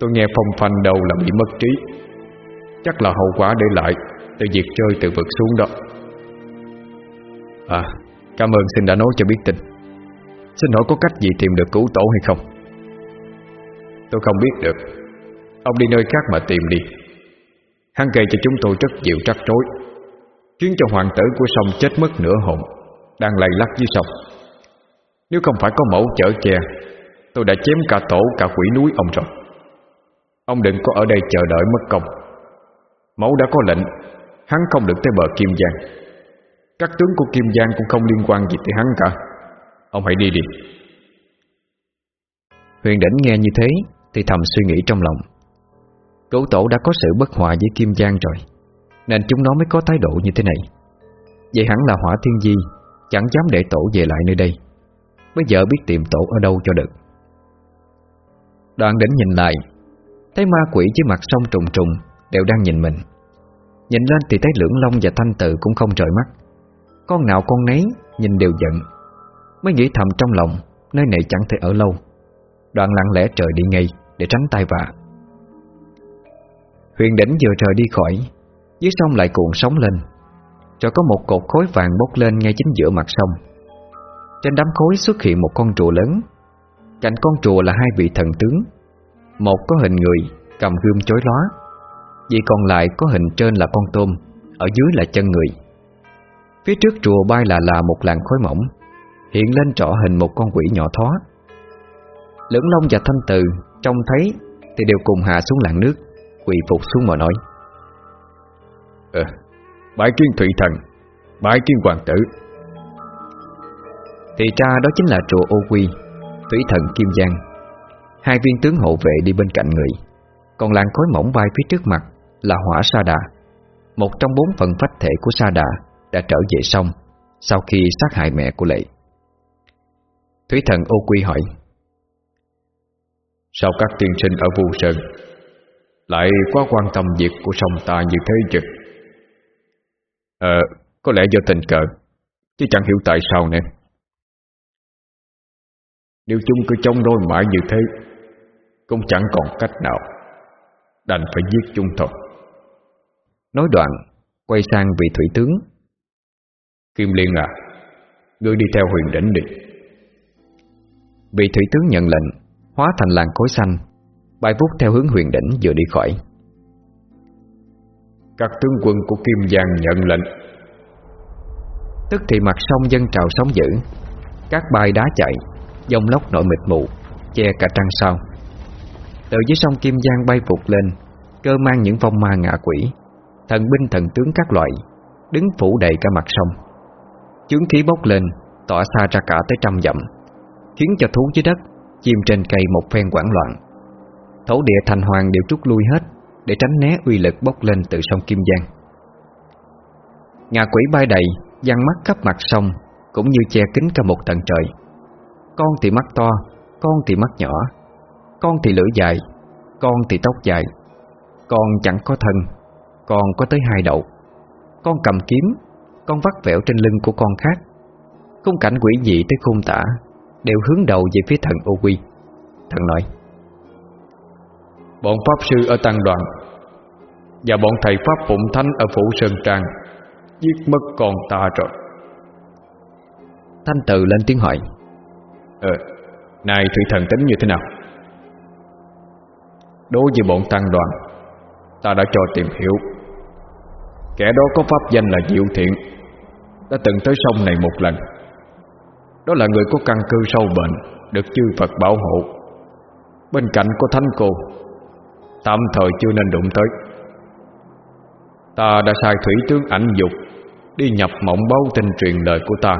Tôi nghe phong phanh đầu là bị mất trí. Chắc là hậu quả để lại Từ việc chơi từ vực xuống đó. À Cảm ơn xin đã nói cho biết tin. Xin hỏi có cách gì tìm được cứu tổ hay không? Tôi không biết được. Ông đi nơi khác mà tìm đi. Hắn gây cho chúng tôi rất nhiều trắc rối, Khiến cho hoàng tử của sông chết mất nửa hồn, Đang lầy lắc dưới sông. Nếu không phải có mẫu chở che, Tôi đã chém cả tổ, cả quỷ núi ông rồi. Ông đừng có ở đây chờ đợi mất công. Mẫu đã có lệnh, Hắn không được tới bờ Kim Giang. Các tướng của Kim Giang cũng không liên quan gì tới hắn cả. Ông hãy đi đi. Huyền đỉnh nghe như thế thì thầm suy nghĩ trong lòng. Cấu tổ đã có sự bất hòa với Kim Giang rồi, Nên chúng nó mới có thái độ như thế này. Vậy hẳn là hỏa thiên di Chẳng dám để tổ về lại nơi đây, Bây giờ biết tìm tổ ở đâu cho được. Đoạn đỉnh nhìn lại, Thấy ma quỷ dưới mặt sông trùng trùng Đều đang nhìn mình. Nhìn lên thì thấy lưỡng long và thanh tự cũng không rời mắt. Con nào con nấy Nhìn đều giận, Mới nghĩ thầm trong lòng, Nơi này chẳng thể ở lâu. Đoạn lặng lẽ trời đi ngay. Để tránh tai vạ. Huyền đỉnh vừa trời đi khỏi, Dưới sông lại cuộn sóng lên, Rồi có một cột khối vàng bốc lên Ngay chính giữa mặt sông. Trên đám khối xuất hiện một con trùa lớn, Cạnh con trùa là hai vị thần tướng. Một có hình người Cầm gươm chối lóa, Vị còn lại có hình trên là con tôm, Ở dưới là chân người. Phía trước trùa bay là là một làn khói mỏng, Hiện lên trọ hình một con quỷ nhỏ thó. Lưỡng Long và Thanh Từ Trông thấy thì đều cùng hạ xuống lạng nước Quỳ phục xuống mà nói. Ờ Bãi kiến Thủy Thần Bãi kiến Hoàng tử. Thì ra đó chính là chùa ô quy Thủy Thần Kim Giang. Hai viên tướng hộ vệ đi bên cạnh người Còn làng khói mỏng bay phía trước mặt Là hỏa sa đà. Một trong bốn phần phách thể của sa đà Đã trở về sông Sau khi sát hại mẹ của Lệ. Thủy Thần ô quy hỏi Sao các tiên sinh ở Vu Sơn, Lại quá quan tâm việc của sông ta như thế chứ. Ờ Có lẽ do tình cờ, Chứ chẳng hiểu tại sao nè Nếu chúng cứ chống đôi mãi như thế, Cũng chẳng còn cách nào, Đành phải giết chúng thôi. Nói đoạn, Quay sang vị thủy tướng. Kim Liên à Ngươi đi theo huyền đỉnh đi. Vị thủy tướng nhận lệnh Hóa thành làn khối xanh Bay vút theo hướng huyền đỉnh vừa đi khỏi. Các tướng quân của Kim Giang nhận lệnh. Tức thì mặt sông dân trào sóng dữ Các bài đá chạy Dông lốc nổi mịt mù Che cả trăng sao. Từ dưới sông Kim Giang bay vụt lên Cơ mang những vong ma ngạ quỷ Thần binh thần tướng các loại Đứng phủ đầy cả mặt sông. Chướng khí bốc lên Tỏa xa ra cả tới trăm dặm Khiến cho thú dưới đất Chim trên cây một phen quảng loạn. Thổ địa thành hoàng đều trút lui hết, Để tránh né uy lực bốc lên từ sông Kim Giang. Ngà quỷ bay đầy Giăng mắt khắp mặt sông, Cũng như che kín cả một tầng trời. Con thì mắt to, Con thì mắt nhỏ. Con thì lưỡi dài, Con thì tóc dài. Con chẳng có thân, Con có tới hai đầu. Con cầm kiếm, Con vắt vẹo trên lưng của con khác. Khung cảnh quỷ dị tới khung tả Đều hướng đầu về phía thần ô quy Thần nói Bọn Pháp Sư ở Tăng Đoàn Và bọn thầy Pháp Phụng Thánh ở Phủ Sơn Trang Giết mất con ta rồi. Thanh Từ lên tiếng hỏi Ờ, này thủy thần tính như thế nào? Đối với bọn Tăng Đoàn Ta đã cho tìm hiểu. Kẻ đó có pháp danh là Diệu Thiện Đã từng tới sông này một lần đó là người có căn cơ sâu bệnh, Được chư Phật bảo hộ. Bên cạnh có thánh cô, Tạm thời chưa nên đụng tới. Ta đã sai thủy tướng ảnh dục, Đi nhập mộng báo tin truyền lời của ta.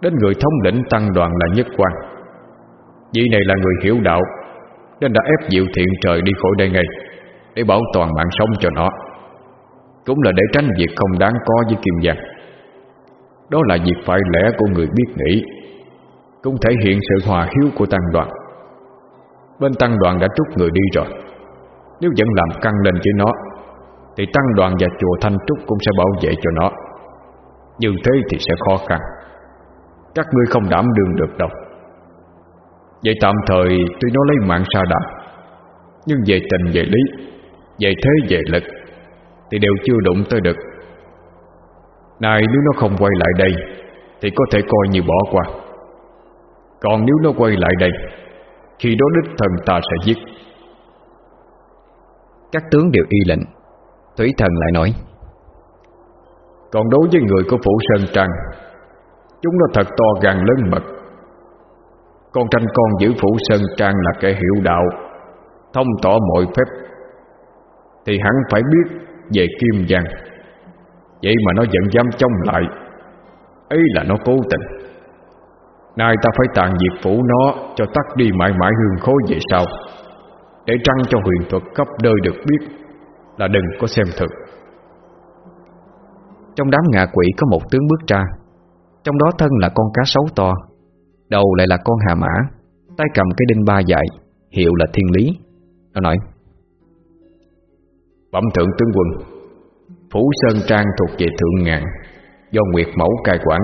Đến người thống lĩnh tăng đoàn là nhất quan Vị này là người hiểu đạo, Nên đã ép diệu thiện trời đi khỏi đây ngay, Để bảo toàn mạng sống cho nó. Cũng là để tránh việc không đáng có với Kim Giang. Đó là việc phải lẽ của người biết nghĩ, Cũng thể hiện sự hòa hiếu của tăng đoàn. Bên tăng đoàn đã trút người đi rồi. Nếu vẫn làm căng lên với nó, Thì tăng đoàn và chùa Thanh Trúc cũng sẽ bảo vệ cho nó. Như thế thì sẽ khó khăn. Các ngươi không đảm đương được đâu. Vậy tạm thời, tuy nó lấy mạng sa đà, Nhưng về tình, về lý, Về thế, về lực, Thì đều chưa đụng tới được. Này nếu nó không quay lại đây Thì có thể coi như bỏ qua. Còn nếu nó quay lại đây Khi đó đích thần ta sẽ giết. Các tướng đều y lệnh. Thủy thần lại nói Còn đối với người của Phủ Sơn Trăng Chúng nó thật to gan lớn mật. Con tranh con giữ Phủ Sơn Trang là kẻ hiểu đạo Thông tỏ mọi phép Thì hắn phải biết về Kim Giang Vậy mà nó vẫn dám chống lại. Ấy là nó cố tình. Nay ta phải tàn diệt phủ nó Cho tắt đi mãi mãi hương khối về sau. Để trăng cho huyền thuật cấp đời được biết Là đừng có xem thực Trong đám ngạ quỷ có một tướng bước ra. Trong đó thân là con cá sấu to, Đầu lại là con hà mã, Tay cầm cái đinh ba dài, Hiệu là thiên lý. Nó nói, Bẩm thượng tướng quân Phủ Sơn Trang thuộc về thượng ngạn, Do Nguyệt Mẫu cai quản.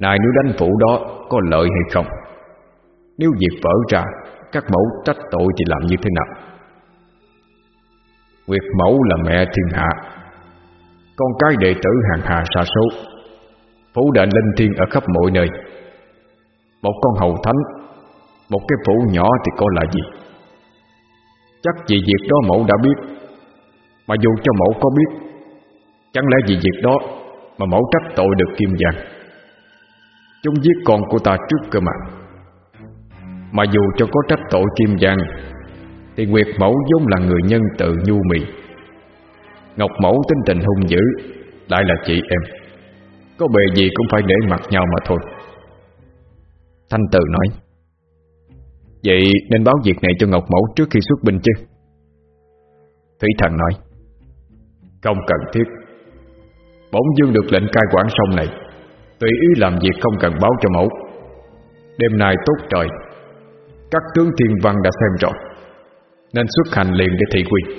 Này nếu đánh phủ đó, Có lợi hay không? Nếu việc vỡ ra, Các mẫu trách tội thì làm như thế nào? Nguyệt Mẫu là mẹ thiên hạ, Con cái đệ tử hàng hà xa số, Phủ đệnh linh thiên ở khắp mọi nơi. Một con hầu thánh, Một cái phủ nhỏ thì có là gì? Chắc vì việc đó mẫu đã biết. Mà dù cho mẫu có biết, Chẳng lẽ vì việc đó Mà mẫu trách tội được Kim Giang? Chúng giết con của ta trước cơ mà. Mà dù cho có trách tội Kim Giang, Thì Nguyệt Mẫu vốn là người nhân tự nhu mì. Ngọc Mẫu tính tình hung dữ, Lại là chị em. Có bề gì cũng phải để mặt nhau mà thôi. Thanh Từ nói, Vậy nên báo việc này cho Ngọc Mẫu trước khi xuất binh chứ? Thủy Thần nói không cần thiết. Bổn dương được lệnh cai quản sông này Tùy ý làm việc không cần báo cho mẫu. Đêm nay tốt trời Các tướng thiên văn đã xem rồi Nên xuất hành liền để thị quy.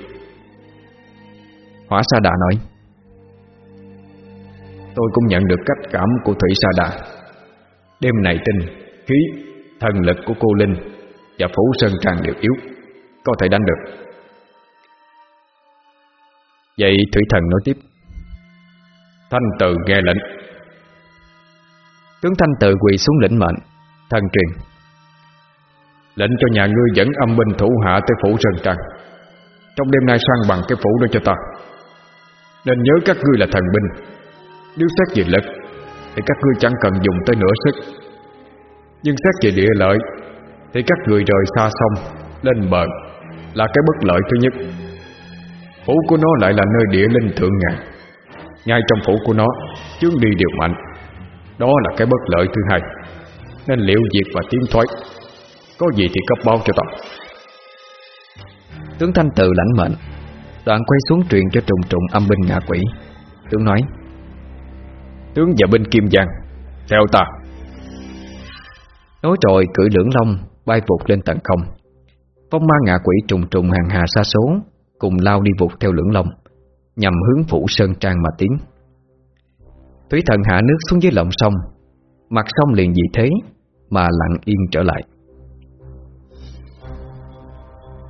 Hỏa Sa Đà nói Tôi cũng nhận được cách cảm của Thủy Sa Đà. Đêm này tinh, khí, thần lực của cô Linh Và Phủ Sơn Trang đều yếu Có thể đánh được. Vậy Thủy Thần nói tiếp. Thanh Từ nghe lệnh. Tướng Thanh Từ quỳ xuống lĩnh mệnh. Thần truyền. Lệnh cho nhà ngươi dẫn âm binh thủ hạ tới phủ Sơn Trăng Trong đêm nay sang bằng cái phủ đó cho ta. Nên nhớ các ngươi là thần binh. Nếu xét về lực, Thì các ngươi chẳng cần dùng tới nửa sức. Nhưng xét về địa lợi, Thì các người rời xa sông Lên bờ Là cái bất lợi thứ nhất. Phủ của nó lại là nơi địa linh thượng ngàn ngay trong phủ của nó Chướng đi điều mạnh. Đó là cái bất lợi thứ hai. Nên liệu việc và tiến thoái Có gì thì cấp báo cho ta. Tướng Thanh Tự lãnh mệnh Đoạn quay xuống truyền cho trùng trùng âm binh ngạ quỷ. Tướng nói Tướng và binh Kim Giang Theo ta. Nói rồi cử lưỡng long Bay vụt lên tận không. Phong ma ngạ quỷ trùng trùng hàng hà xa số Cùng lao đi vụt theo lưỡng long, Nhằm hướng phủ Sơn Trang mà tiến. Thủy thần hạ nước xuống dưới lòng sông, Mặt sông liền dị thế Mà lặng yên trở lại.